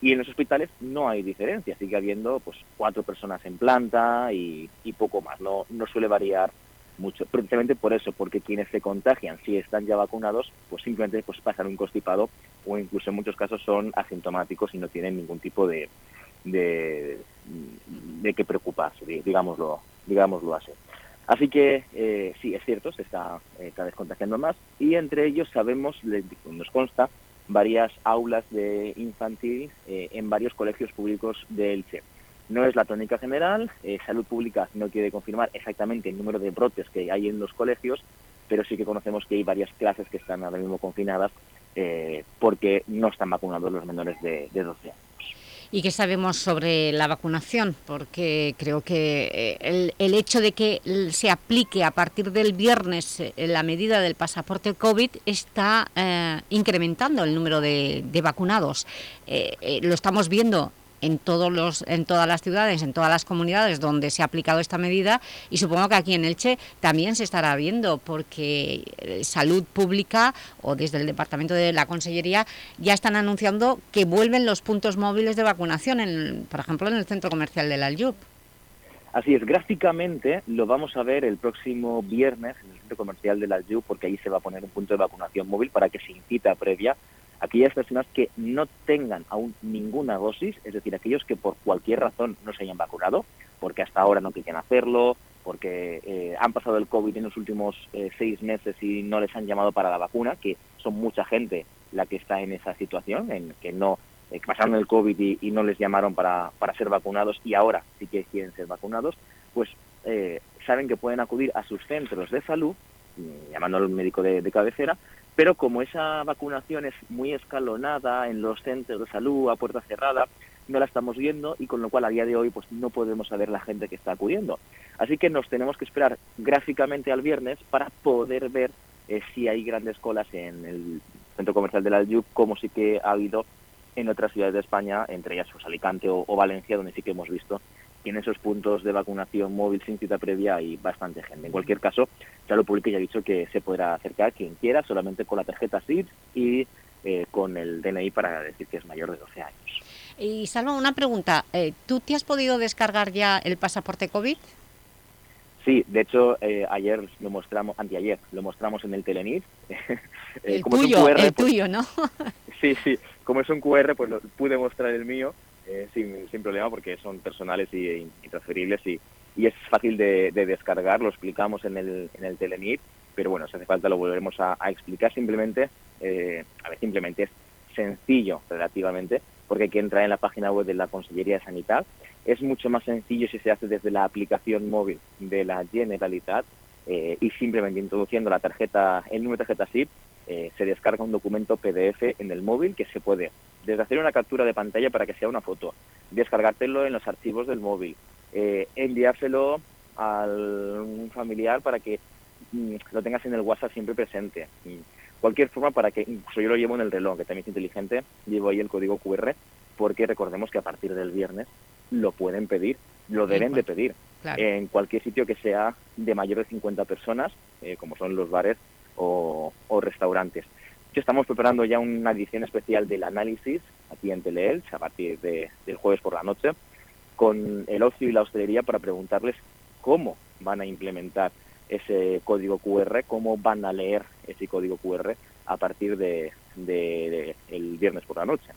Speaker 16: y en los hospitales no hay diferencia, sigue habiendo pues cuatro personas en planta y, poco más, no, no suele variar mucho, precisamente por eso, porque quienes se contagian, si están ya vacunados, pues simplemente pues pasan un constipado o incluso en muchos casos son asintomáticos y no tienen ningún tipo de, de, de qué preocuparse, di- digámoslo, digámoslo así. Así que eh, sí, es cierto, se está eh, cada vez contagiando más y entre ellos sabemos, nos consta, varias aulas de infantil eh, en varios colegios públicos de Elche. No es la tónica general, eh, Salud Pública no quiere confirmar exactamente el número de brotes que hay en los colegios, pero sí que conocemos que hay varias clases que están ahora mismo confinadas eh, porque no están vacunados los menores de, de 12 años.
Speaker 3: ¿Y qué sabemos sobre la vacunación? Porque creo que eh, el, el hecho de que se aplique a partir del viernes eh, la medida del pasaporte COVID está eh, incrementando el número de, vacunados. Lo estamos viendo en, todos los, en todas las ciudades, en todas las comunidades donde se ha aplicado esta medida y supongo que aquí en Elche también se estará viendo porque eh, Salud Pública o desde el Departamento de la Consellería ya están anunciando que vuelven los puntos móviles de vacunación, en, por ejemplo, en el centro comercial del Aljub.
Speaker 16: Así es, gráficamente lo vamos a ver el próximo viernes en el centro comercial de la Aljub, porque ahí se va a poner un punto de vacunación móvil para que se incita previa aquellas personas que no tengan aún ninguna dosis, es decir, aquellos que por cualquier razón no se hayan vacunado, porque hasta ahora no quieren hacerlo, porque eh, han pasado el COVID en los últimos eh, seis meses y no les han llamado para la vacuna, que son mucha gente la que está en esa situación, en que no eh, pasaron el COVID y, y no les llamaron para, para ser vacunados y ahora sí que quieren ser vacunados, pues eh, saben que pueden acudir a sus centros de salud, mm, llamando al médico de, de cabecera, pero como esa vacunación es muy escalonada en los centros de salud a puerta cerrada, no la estamos viendo y con lo cual a día de hoy pues no podemos saber la gente que está acudiendo. Así que nos tenemos que esperar gráficamente al viernes para poder ver eh, si hay grandes colas en el centro comercial del Aljub, como sí que ha habido en otras ciudades de España, entre ellas pues, Alicante o Valencia, donde sí que hemos visto que en esos puntos de vacunación móvil sin cita previa hay bastante gente. En cualquier caso, Salud Pública ya ha dicho que se podrá acercar quien quiera, solamente con la tarjeta SID y eh, con el DNI para decir que es mayor de 12 años.
Speaker 3: Y Salva, una pregunta. eh, ¿Tú te has podido descargar ya el pasaporte COVID?
Speaker 16: Sí, de hecho, eh, ayer lo mostramos, anteayer, lo mostramos en el Telenit. Eh,
Speaker 3: El
Speaker 16: como es un
Speaker 3: tuyo,
Speaker 16: QR,
Speaker 3: el
Speaker 16: pues-
Speaker 3: tuyo, ¿no?
Speaker 16: Sí, sí, como es un QR, pues lo, pude mostrar el mío eh, sin, sin problema porque son personales y, e intransferibles y, y es fácil de, de descargar, lo explicamos en el, en el Telenit, pero bueno, si hace falta lo volveremos a, a explicar simplemente, eh, a ver, simplemente es sencillo relativamente, porque hay que entrar en la página web de la Consellería de Sanidad. Es mucho más sencillo si se hace desde la aplicación móvil de la Generalitat eh, y simplemente introduciendo la tarjeta, el número de tarjeta SIP, eh, se descarga un documento PDF en el móvil que se puede desde hacer una captura de pantalla para que sea una foto, descargártelo en los archivos del móvil, eh, enviárselo a un familiar para que mm, lo tengas en el WhatsApp siempre presente. Cualquier forma para que, incluso yo lo llevo en el reloj, que también es inteligente, llevo ahí el código QR, porque recordemos que a partir del viernes lo pueden pedir, lo deben de pedir
Speaker 3: Claro.
Speaker 16: en cualquier sitio que sea de mayor de 50 personas, eh, como son los bares o, o restaurantes. Estamos preparando ya una edición especial del análisis aquí en Teleelch a partir de- del jueves por la noche con el ocio y la hostelería para preguntarles cómo van a implementar ese código QR, cómo van a leer ese código QR a partir de el viernes por la noche.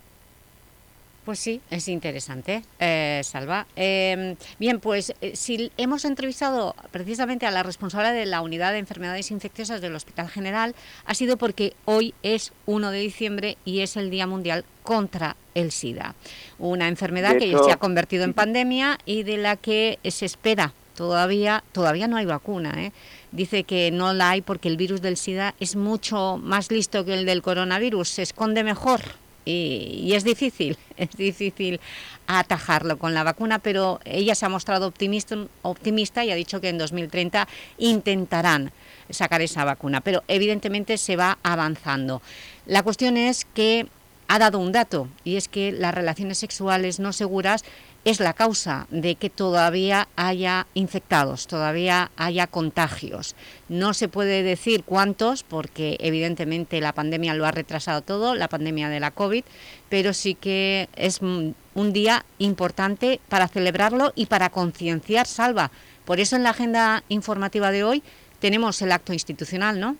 Speaker 3: Pues sí, es interesante, eh, Salva. Eh, bien, pues eh, si hemos entrevistado precisamente a la responsable de la Unidad de Enfermedades Infecciosas del Hospital General, ha sido porque hoy es 1 de diciembre y es el Día Mundial contra el SIDA. Una enfermedad
Speaker 17: De
Speaker 3: que
Speaker 17: hecho-
Speaker 3: se ha convertido en pandemia y de la que se espera todavía, todavía no hay vacuna, ¿eh? Dice que no la hay porque el virus del SIDA es mucho más listo que el del coronavirus, se esconde mejor y, es difícil, es difícil atajarlo con la vacuna, pero ella se ha mostrado optimista, optimista y ha dicho que en 2030 intentarán sacar esa vacuna, pero evidentemente se va avanzando. La cuestión es que ha dado un dato y es que las relaciones sexuales no seguras es la causa de que todavía haya infectados, todavía haya contagios. No se puede decir cuántos, porque evidentemente la pandemia lo ha retrasado todo, la pandemia de la COVID, pero sí que es un día importante para celebrarlo y para concienciar, Salva. Por eso en la agenda informativa de hoy tenemos el acto institucional, ¿no?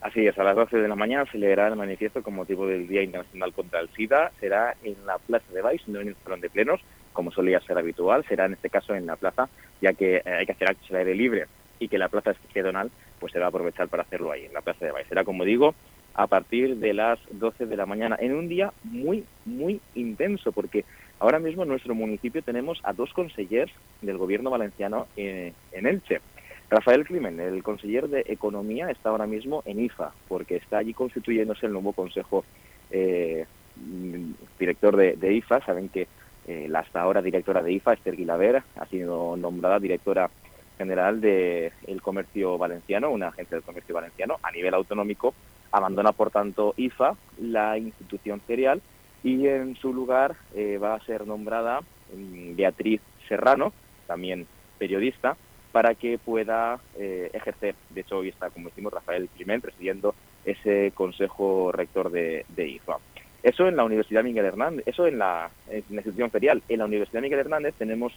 Speaker 16: Así es, a las 12 de la mañana se leerá el manifiesto con motivo del Día Internacional contra el SIDA. Será en la Plaza de Baix, no en el Salón de Plenos, como solía ser habitual. Será en este caso en la plaza, ya que eh, hay que hacer actos al aire libre y que la plaza es pedonal, pues se va a aprovechar para hacerlo ahí, en la Plaza de Baix. Será, como digo, a partir de las 12 de la mañana, en un día muy, muy intenso, porque ahora mismo en nuestro municipio tenemos a dos consellers del gobierno valenciano eh, en Elche. Rafael Climen, el conseller de Economía, está ahora mismo en IFA, porque está allí constituyéndose el nuevo Consejo eh, mm, director de IFA. Saben que eh, la hasta ahora directora de IFA, Esther Guilaber, ha sido nombrada directora general del comercio valenciano, una agencia del comercio valenciano a nivel autonómico. Abandona, por tanto, IFA, la institución ferial, y en su lugar eh, va a ser nombrada mm, Beatriz Serrano, también periodista, para que pueda eh, ejercer. De hecho, hoy está, como decimos, Rafael Climent presidiendo ese consejo rector de, de IFA. Eso en la Universidad Miguel Hernández, eso en la, en la institución ferial. En la Universidad Miguel Hernández tenemos,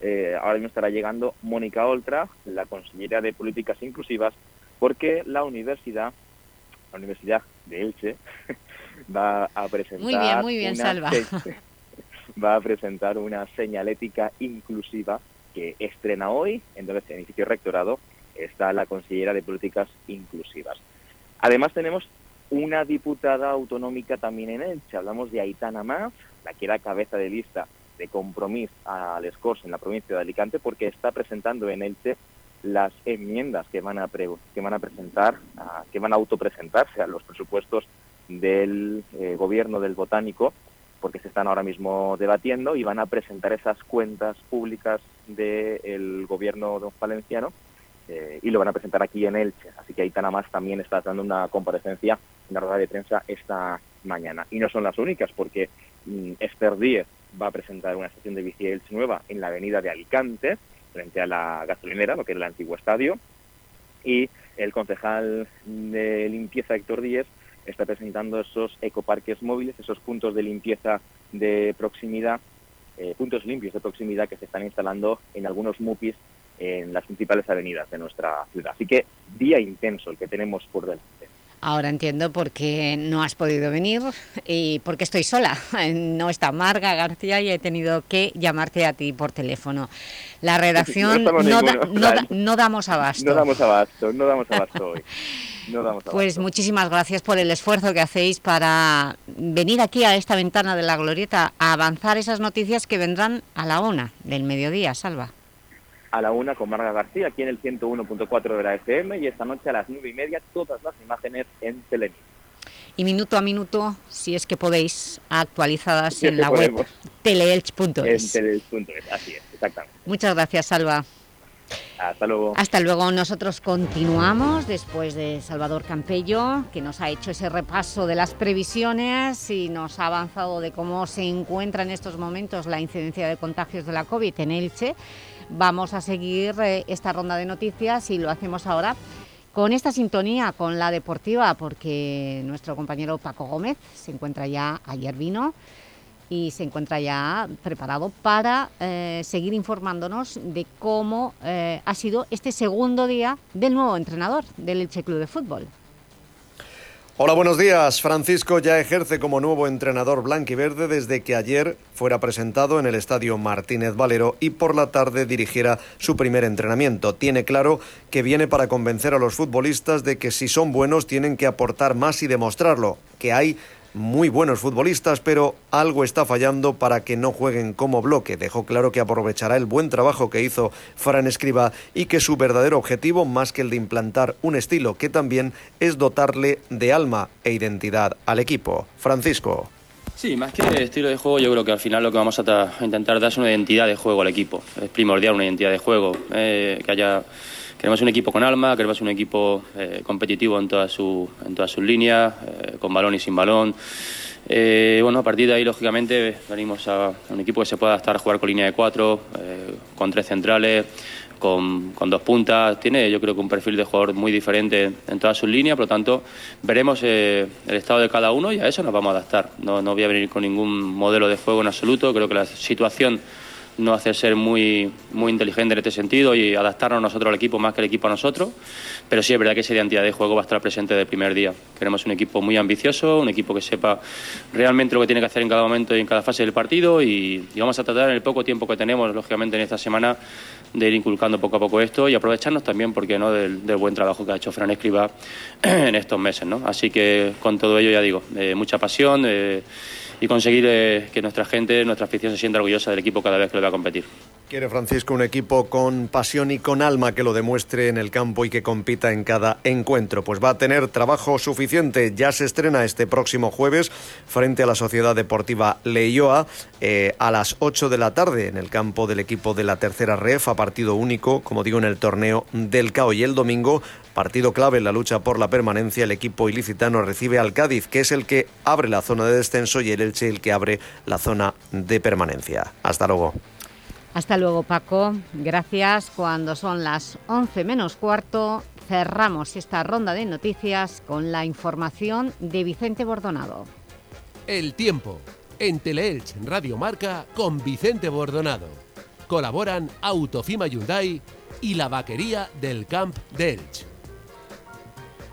Speaker 16: eh, ahora mismo estará llegando Mónica Oltra, la consellera de Políticas Inclusivas, porque la universidad, la Universidad de Elche, va a presentar
Speaker 3: Muy bien, muy bien,
Speaker 16: una
Speaker 3: Salva.
Speaker 16: va a presentar una señalética inclusiva que estrena hoy, entonces en el edificio rectorado está la consellera de Políticas Inclusivas. Además tenemos una diputada autonómica también en Elche, hablamos de Aitana Más, la que era cabeza de lista de Compromís a Les Corts en la provincia de Alicante, porque está presentando en Elche las enmiendas que van a pre- que van a presentar, que van a autopresentarse a los presupuestos del eh, gobierno del botánico, porque se están ahora mismo debatiendo y van a presentar esas cuentas públicas del gobierno valenciano eh, y lo van a presentar aquí en Elche. Así que Aitana Más también está dando una comparecencia, una rueda de prensa esta mañana. Y no son las únicas, porque mm, Esther Díez va a presentar una estación de bici Elche nueva en la avenida de Alicante, frente a la gasolinera, lo que era el antiguo estadio. Y el concejal de limpieza Héctor Díez está presentando esos ecoparques móviles, esos puntos de limpieza de proximidad, eh, puntos limpios de proximidad que se están instalando en algunos MUPIs en las principales avenidas de nuestra ciudad. Así que día intenso el que tenemos por delante.
Speaker 3: Ahora entiendo por qué no has podido venir y por qué estoy sola. No está Marga García y he tenido que llamarte a ti por teléfono. La redacción
Speaker 16: No
Speaker 3: no,
Speaker 16: estamos
Speaker 3: da-
Speaker 16: ninguno,
Speaker 3: no da-
Speaker 16: claro.
Speaker 3: no damos abasto.
Speaker 16: No damos abasto, no damos abasto hoy. No damos abasto.
Speaker 3: Pues muchísimas gracias por el esfuerzo que hacéis para venir aquí a esta ventana de la glorieta a avanzar esas noticias que vendrán a la una del mediodía, Salva.
Speaker 16: A la una con Marga García, aquí en el 101.4 de la FM y esta noche a las nueve y media todas las imágenes en Telenit.
Speaker 3: Y minuto a minuto, si es que podéis, actualizadas en la web
Speaker 16: podemos. En
Speaker 3: teleelch.es.
Speaker 16: teleelch.es, así es, exactamente.
Speaker 3: Muchas gracias, Salva.
Speaker 16: Hasta luego.
Speaker 3: Hasta luego. Nosotros continuamos después de Salvador Campello, que nos ha hecho ese repaso de las previsiones y nos ha avanzado de cómo se encuentra en estos momentos la incidencia de contagios de la COVID en Elche. Vamos a seguir eh, esta ronda de noticias y lo hacemos ahora con esta sintonía, con la deportiva, porque nuestro compañero Paco Gómez se encuentra ya, ayer vino, y se encuentra ya preparado para eh, seguir informándonos de cómo eh, ha sido este segundo día del nuevo entrenador del Elche Club de Fútbol.
Speaker 2: Hola, buenos días. Francisco ya ejerce como nuevo entrenador blanquiverde desde que ayer fuera presentado en el estadio Martínez Valero y por la tarde dirigiera su primer entrenamiento. Tiene claro que viene para convencer a los futbolistas de que si son buenos tienen que aportar más y demostrarlo, que hay muy buenos futbolistas, pero algo está fallando para que no jueguen como bloque. Dejó claro que aprovechará el buen trabajo que hizo Fran Escriba y que su verdadero objetivo, más que el de implantar un estilo, que también es dotarle de alma e identidad al equipo. Francisco.
Speaker 17: Sí, más que estilo de juego, yo creo que al final lo que vamos a, intentar dar es una identidad de juego al equipo. Es primordial una identidad de juego. eh, que haya, queremos un equipo con alma, queremos un equipo eh, competitivo en todas su, en todas sus líneas, eh, con balón y sin balón. Eh, bueno, a partir de ahí, lógicamente, venimos a un equipo que se pueda adaptar a jugar con línea de cuatro, con tres centrales, con, con dos puntas. Tiene, yo creo que un perfil de jugador muy diferente en todas sus líneas, por lo tanto, veremos el estado de cada uno y a eso nos vamos a adaptar. No, no voy a venir con ningún modelo de juego en absoluto. Creo que la situación no hace ser muy, muy inteligente en este sentido y adaptarnos nosotros al equipo más que el equipo a nosotros. Pero sí es verdad que esa identidad de juego va a estar presente desde primer día. Queremos un equipo muy ambicioso, un equipo que sepa realmente lo que tiene que hacer en cada momento y en cada fase del partido y, vamos a tratar en el poco tiempo que tenemos, lógicamente en esta semana, de ir inculcando poco a poco esto y aprovecharnos también, porque no?, del, del buen trabajo que ha hecho Fran Escriba en estos meses. ¿no? Así que con todo ello, ya digo, eh, mucha pasión eh, y conseguir eh, que nuestra gente, nuestra afición se sienta orgullosa del equipo cada vez que le va a competir.
Speaker 18: Quiere Francisco un equipo con pasión y con alma que lo demuestre en el campo y que compita en cada encuentro. Pues va a tener trabajo suficiente. Ya se estrena este próximo jueves frente a la Sociedad Deportiva Leioa eh, a las 8 de la tarde en el campo del equipo de la tercera ref a partido único, como digo, en el torneo del CAO. Y el domingo, partido clave en la lucha por la permanencia, el equipo ilicitano recibe al Cádiz, que es el que abre la zona de descenso y el Elche el que abre la zona de permanencia. Hasta luego.
Speaker 3: Hasta luego, Paco. Gracias. Cuando son las 11 menos cuarto, cerramos esta ronda de noticias con la información de Vicente Bordonado.
Speaker 13: El tiempo. En Teleelch Radio Marca con Vicente Bordonado. Colaboran Autofima Hyundai y la vaquería del Camp de Elch.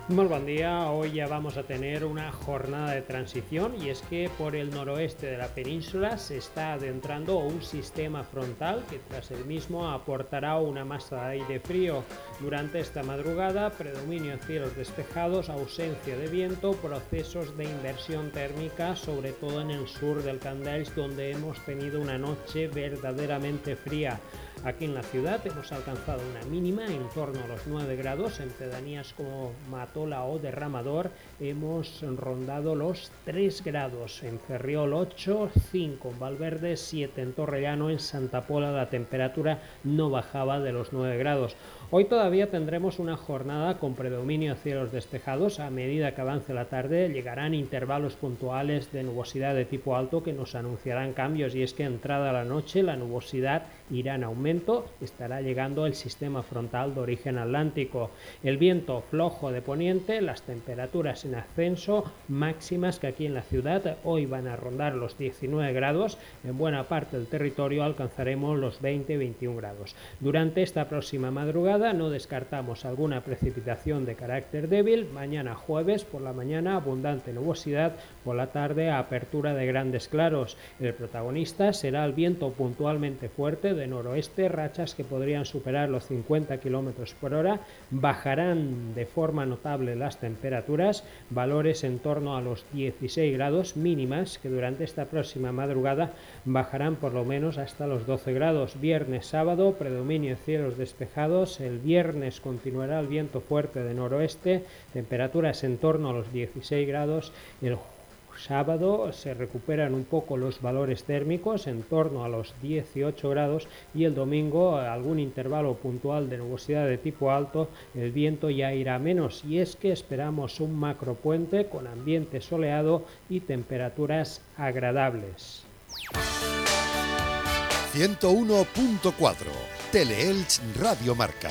Speaker 19: Muy buen día, hoy ya vamos a tener una jornada de transición y es que por el noroeste de la península se está adentrando un sistema frontal que tras el mismo aportará una masa de aire frío. Durante esta madrugada, predominio en cielos despejados, ausencia de viento, procesos de inversión térmica, sobre todo en el sur del Candelch donde hemos tenido una noche verdaderamente fría. Aquí en la ciudad hemos alcanzado una mínima en torno a los 9 grados, en pedanías como Matola o Derramador hemos rondado los 3 grados, en Ferriol 8, 5 en Valverde, 7 en Torrellano, en Santa Pola la temperatura no bajaba de los 9 grados. Hoy todavía tendremos una jornada con predominio de cielos despejados. A medida que avance la tarde llegarán intervalos puntuales de nubosidad de tipo alto que nos anunciarán cambios y es que entrada la noche la nubosidad irá en aumento, estará llegando el sistema frontal de origen atlántico. El viento flojo de poniente, las temperaturas en ascenso máximas que aquí en la ciudad hoy van a rondar los 19 grados, en buena parte del territorio alcanzaremos los 20-21 grados. Durante esta próxima madrugada no descartamos alguna precipitación de carácter débil, mañana jueves por la mañana abundante nubosidad, por la tarde apertura de grandes claros. El protagonista será el viento puntualmente fuerte de noroeste, rachas que podrían superar los 50 km por hora, bajarán de forma notable las temperaturas, valores en torno a los 16 grados mínimas que durante esta próxima madrugada bajarán por lo menos hasta los 12 grados. Viernes, sábado, predominio cielos despejados, el viernes continuará el viento fuerte de noroeste, temperaturas en torno a los 16 grados, el sábado se recuperan un poco los valores térmicos en torno a los 18 grados y el domingo algún intervalo puntual de nubosidad de tipo alto, el viento ya irá menos y es que esperamos un macropuente con ambiente soleado y temperaturas agradables.
Speaker 1: 101.4 Teleelch Radio Marca.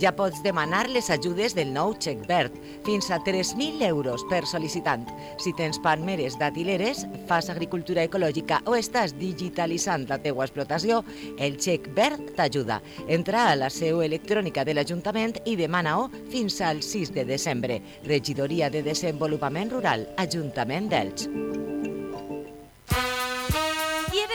Speaker 20: Ja pots demanar les ajudes del nou xec verd, fins a 3.000 euros per sol·licitant. Si tens palmeres datileres, fas agricultura ecològica o estàs digitalitzant la teua explotació, el xec verd t'ajuda. Entra a la seu electrònica de l'Ajuntament i demana-ho fins al 6 de desembre. Regidoria de Desenvolupament Rural, Ajuntament d'Elx.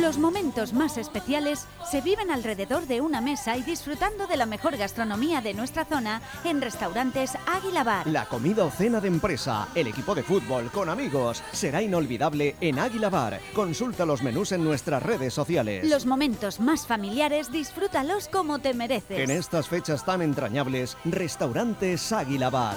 Speaker 5: Los momentos más especiales se viven alrededor de una mesa y disfrutando de la mejor gastronomía de nuestra zona en restaurantes Águila Bar.
Speaker 2: La comida o cena de empresa, el equipo de fútbol con amigos, será inolvidable en Águila Bar. Consulta los menús en nuestras redes sociales.
Speaker 5: Los momentos más familiares disfrútalos como te mereces.
Speaker 2: En estas fechas tan entrañables, restaurantes Águila Bar.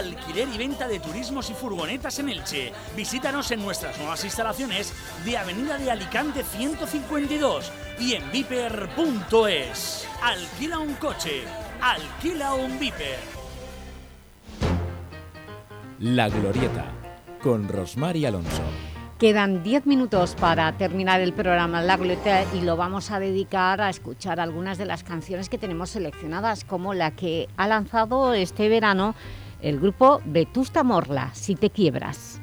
Speaker 21: Alquiler y venta de turismos y furgonetas en Elche. Visítanos en nuestras nuevas instalaciones de Avenida de Alicante 152 y en viper.es. Alquila un coche, alquila un Viper.
Speaker 6: La Glorieta, con Rosmar y Alonso.
Speaker 3: Quedan 10 minutos para terminar el programa La Glorieta y lo vamos a dedicar a escuchar algunas de las canciones que tenemos seleccionadas, como la que ha lanzado este verano el grupo Vetusta Morla, Si te quiebras.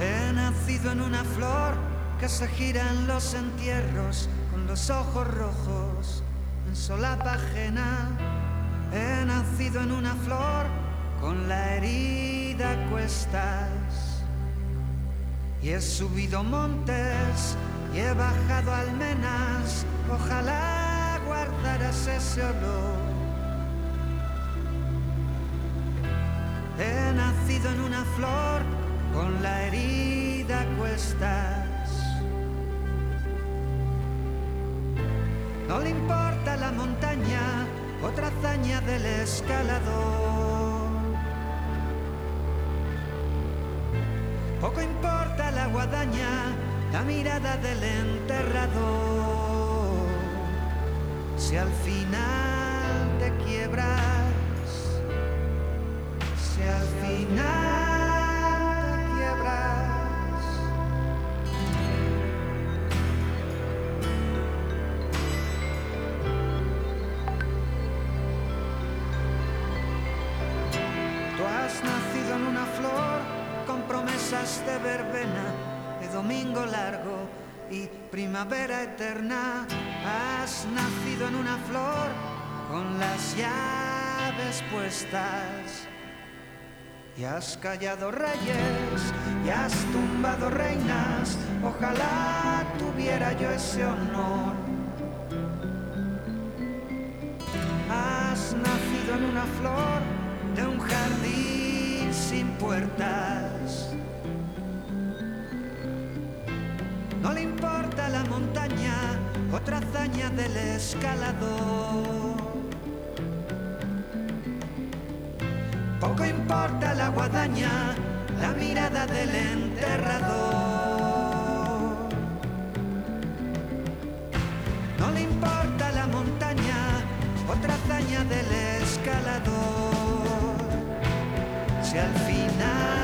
Speaker 4: He nacido en una flor que se gira en los entierros con los ojos rojos en solapa ajena. He nacido en una flor con la herida cuestas. Y he subido montes y he bajado almenas. Ojalá guardaras ese olor. He nacido en una flor con la herida cuestas. No le importa la montaña, otra hazaña del escalador. Poco importa la guadaña, la mirada del enterrador. Si al final te quiebras, si al final de verbena, de domingo largo y primavera eterna. Has nacido en una flor con las llaves puestas. Y has callado reyes y has tumbado reinas. Ojalá tuviera yo ese honor. Has nacido en una flor de un jardín sin puertas. Le importa la montaña, otra hazaña del escalador. Poco importa la guadaña, la mirada del enterrador. No le importa la montaña, otra hazaña del escalador. Si al final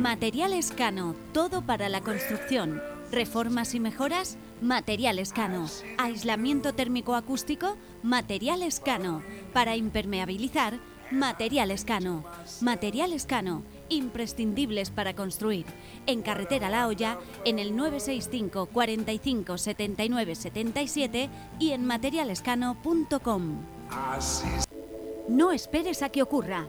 Speaker 5: Materiales Cano, todo para la construcción. Reformas y mejoras, Materiales Cano. Aislamiento térmico acústico, Materiales Cano. Para impermeabilizar, Materiales Cano. Materiales Cano, imprescindibles para construir. En Carretera La Hoya, en el 965 45 79 77 y en materialescano.com. No esperes a que ocurra.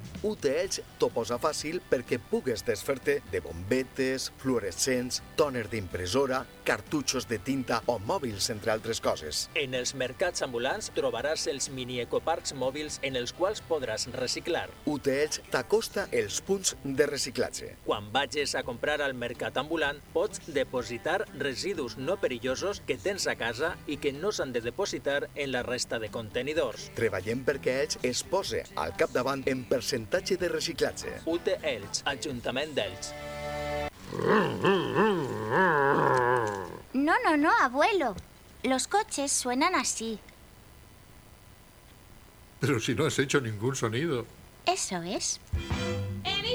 Speaker 22: UTELs t'ho posa fàcil perquè pugues desfer-te de bombetes, fluorescents, tòner d'impressora, cartutxos de tinta o mòbils, entre altres coses.
Speaker 23: En els mercats ambulants trobaràs els mini ecoparcs mòbils en els quals podràs reciclar.
Speaker 22: UTELs t'acosta els punts de reciclatge.
Speaker 23: Quan vagis a comprar al mercat ambulant, pots depositar residus no perillosos que tens a casa i que no s'han de depositar en la resta de contenidors.
Speaker 22: Treballem perquè Elx es pose al capdavant en percentatge de reciclatge.
Speaker 23: UT Elx, Ajuntament d'Elx.
Speaker 24: No, no, no, abuelo. Los coches suenan así.
Speaker 25: Pero si no has hecho ningún sonido.
Speaker 24: Eso es.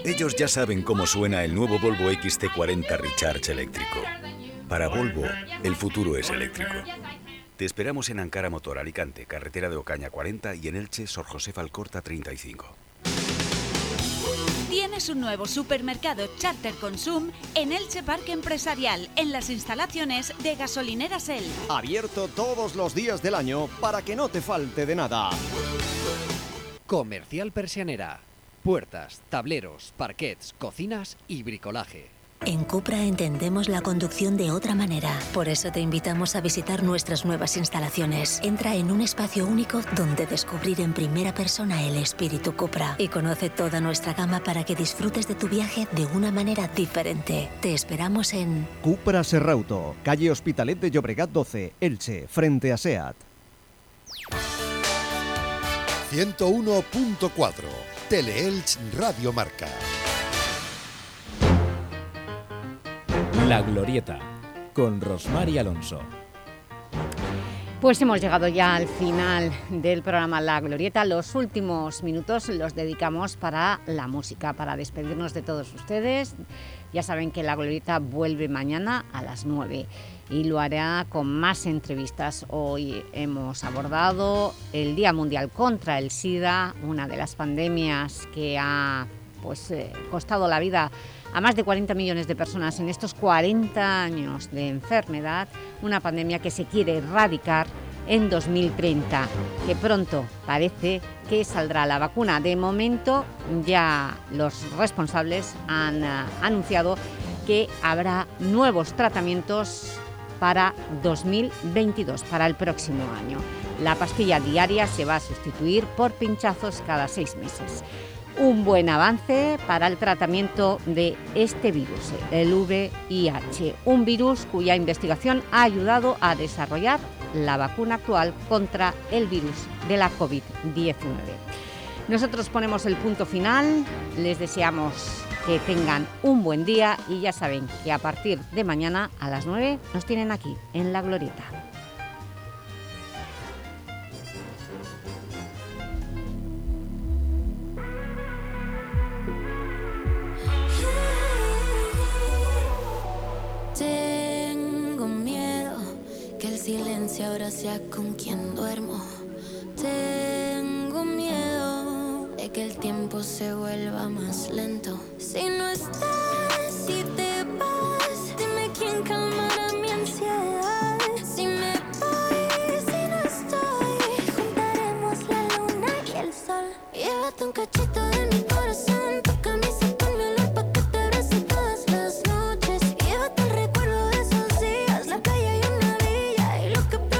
Speaker 26: Ellos ya saben cómo suena el nuevo Volvo XC40 Recharge eléctrico. Para Volvo, el futuro es eléctrico. Te esperamos en Ankara Motor Alicante, carretera de Ocaña 40 y en Elche, Sor José Falcorta 35.
Speaker 5: Tienes un nuevo supermercado Charter Consum en Elche Parque Empresarial, en las instalaciones de Gasolineras El.
Speaker 2: Abierto todos los días del año para que no te falte de nada.
Speaker 27: Comercial Persianera. Puertas, tableros, parquets, cocinas y bricolaje.
Speaker 28: En Cupra entendemos la conducción de otra manera. Por eso te invitamos a visitar nuestras nuevas instalaciones. Entra en un espacio único donde descubrir en primera persona el espíritu Cupra y conoce toda nuestra gama para que disfrutes de tu viaje de una manera diferente. Te esperamos en
Speaker 2: Cupra Serrauto, calle Hospitalet de Llobregat 12, Elche, frente a SEAT.
Speaker 1: 101.4 Teleelch Radio Marca.
Speaker 6: La Glorieta, con Rosmar y Alonso.
Speaker 3: Pues hemos llegado ya al final del programa La Glorieta. Los últimos minutos los dedicamos para la música, para despedirnos de todos ustedes. Ya saben que La Glorieta vuelve mañana a las 9 y lo hará con más entrevistas. Hoy hemos abordado el Día Mundial contra el SIDA, una de las pandemias que ha pues, eh, costado la vida a más de 40 millones de personas en estos 40 años de enfermedad, una pandemia que se quiere erradicar en 2030, que pronto parece que saldrá la vacuna. De momento ya los responsables han eh, anunciado que habrá nuevos tratamientos para 2022, para el próximo año. La pastilla diaria se va a sustituir por pinchazos cada seis meses un buen avance para el tratamiento de este virus, el VIH, un virus cuya investigación ha ayudado a desarrollar la vacuna actual contra el virus de la COVID-19. Nosotros ponemos el punto final, les deseamos que tengan un buen día y ya saben que a partir de mañana a las 9 nos tienen aquí, en La Glorieta.
Speaker 29: silencio ahora sea con quien duermo. Tengo miedo de que el tiempo se vuelva más lento. Si no estás, si te vas, dime quién calmará mi
Speaker 14: ansiedad. Si me voy, si no estoy, juntaremos la luna y el sol. Llévate un cachito de mi corazón.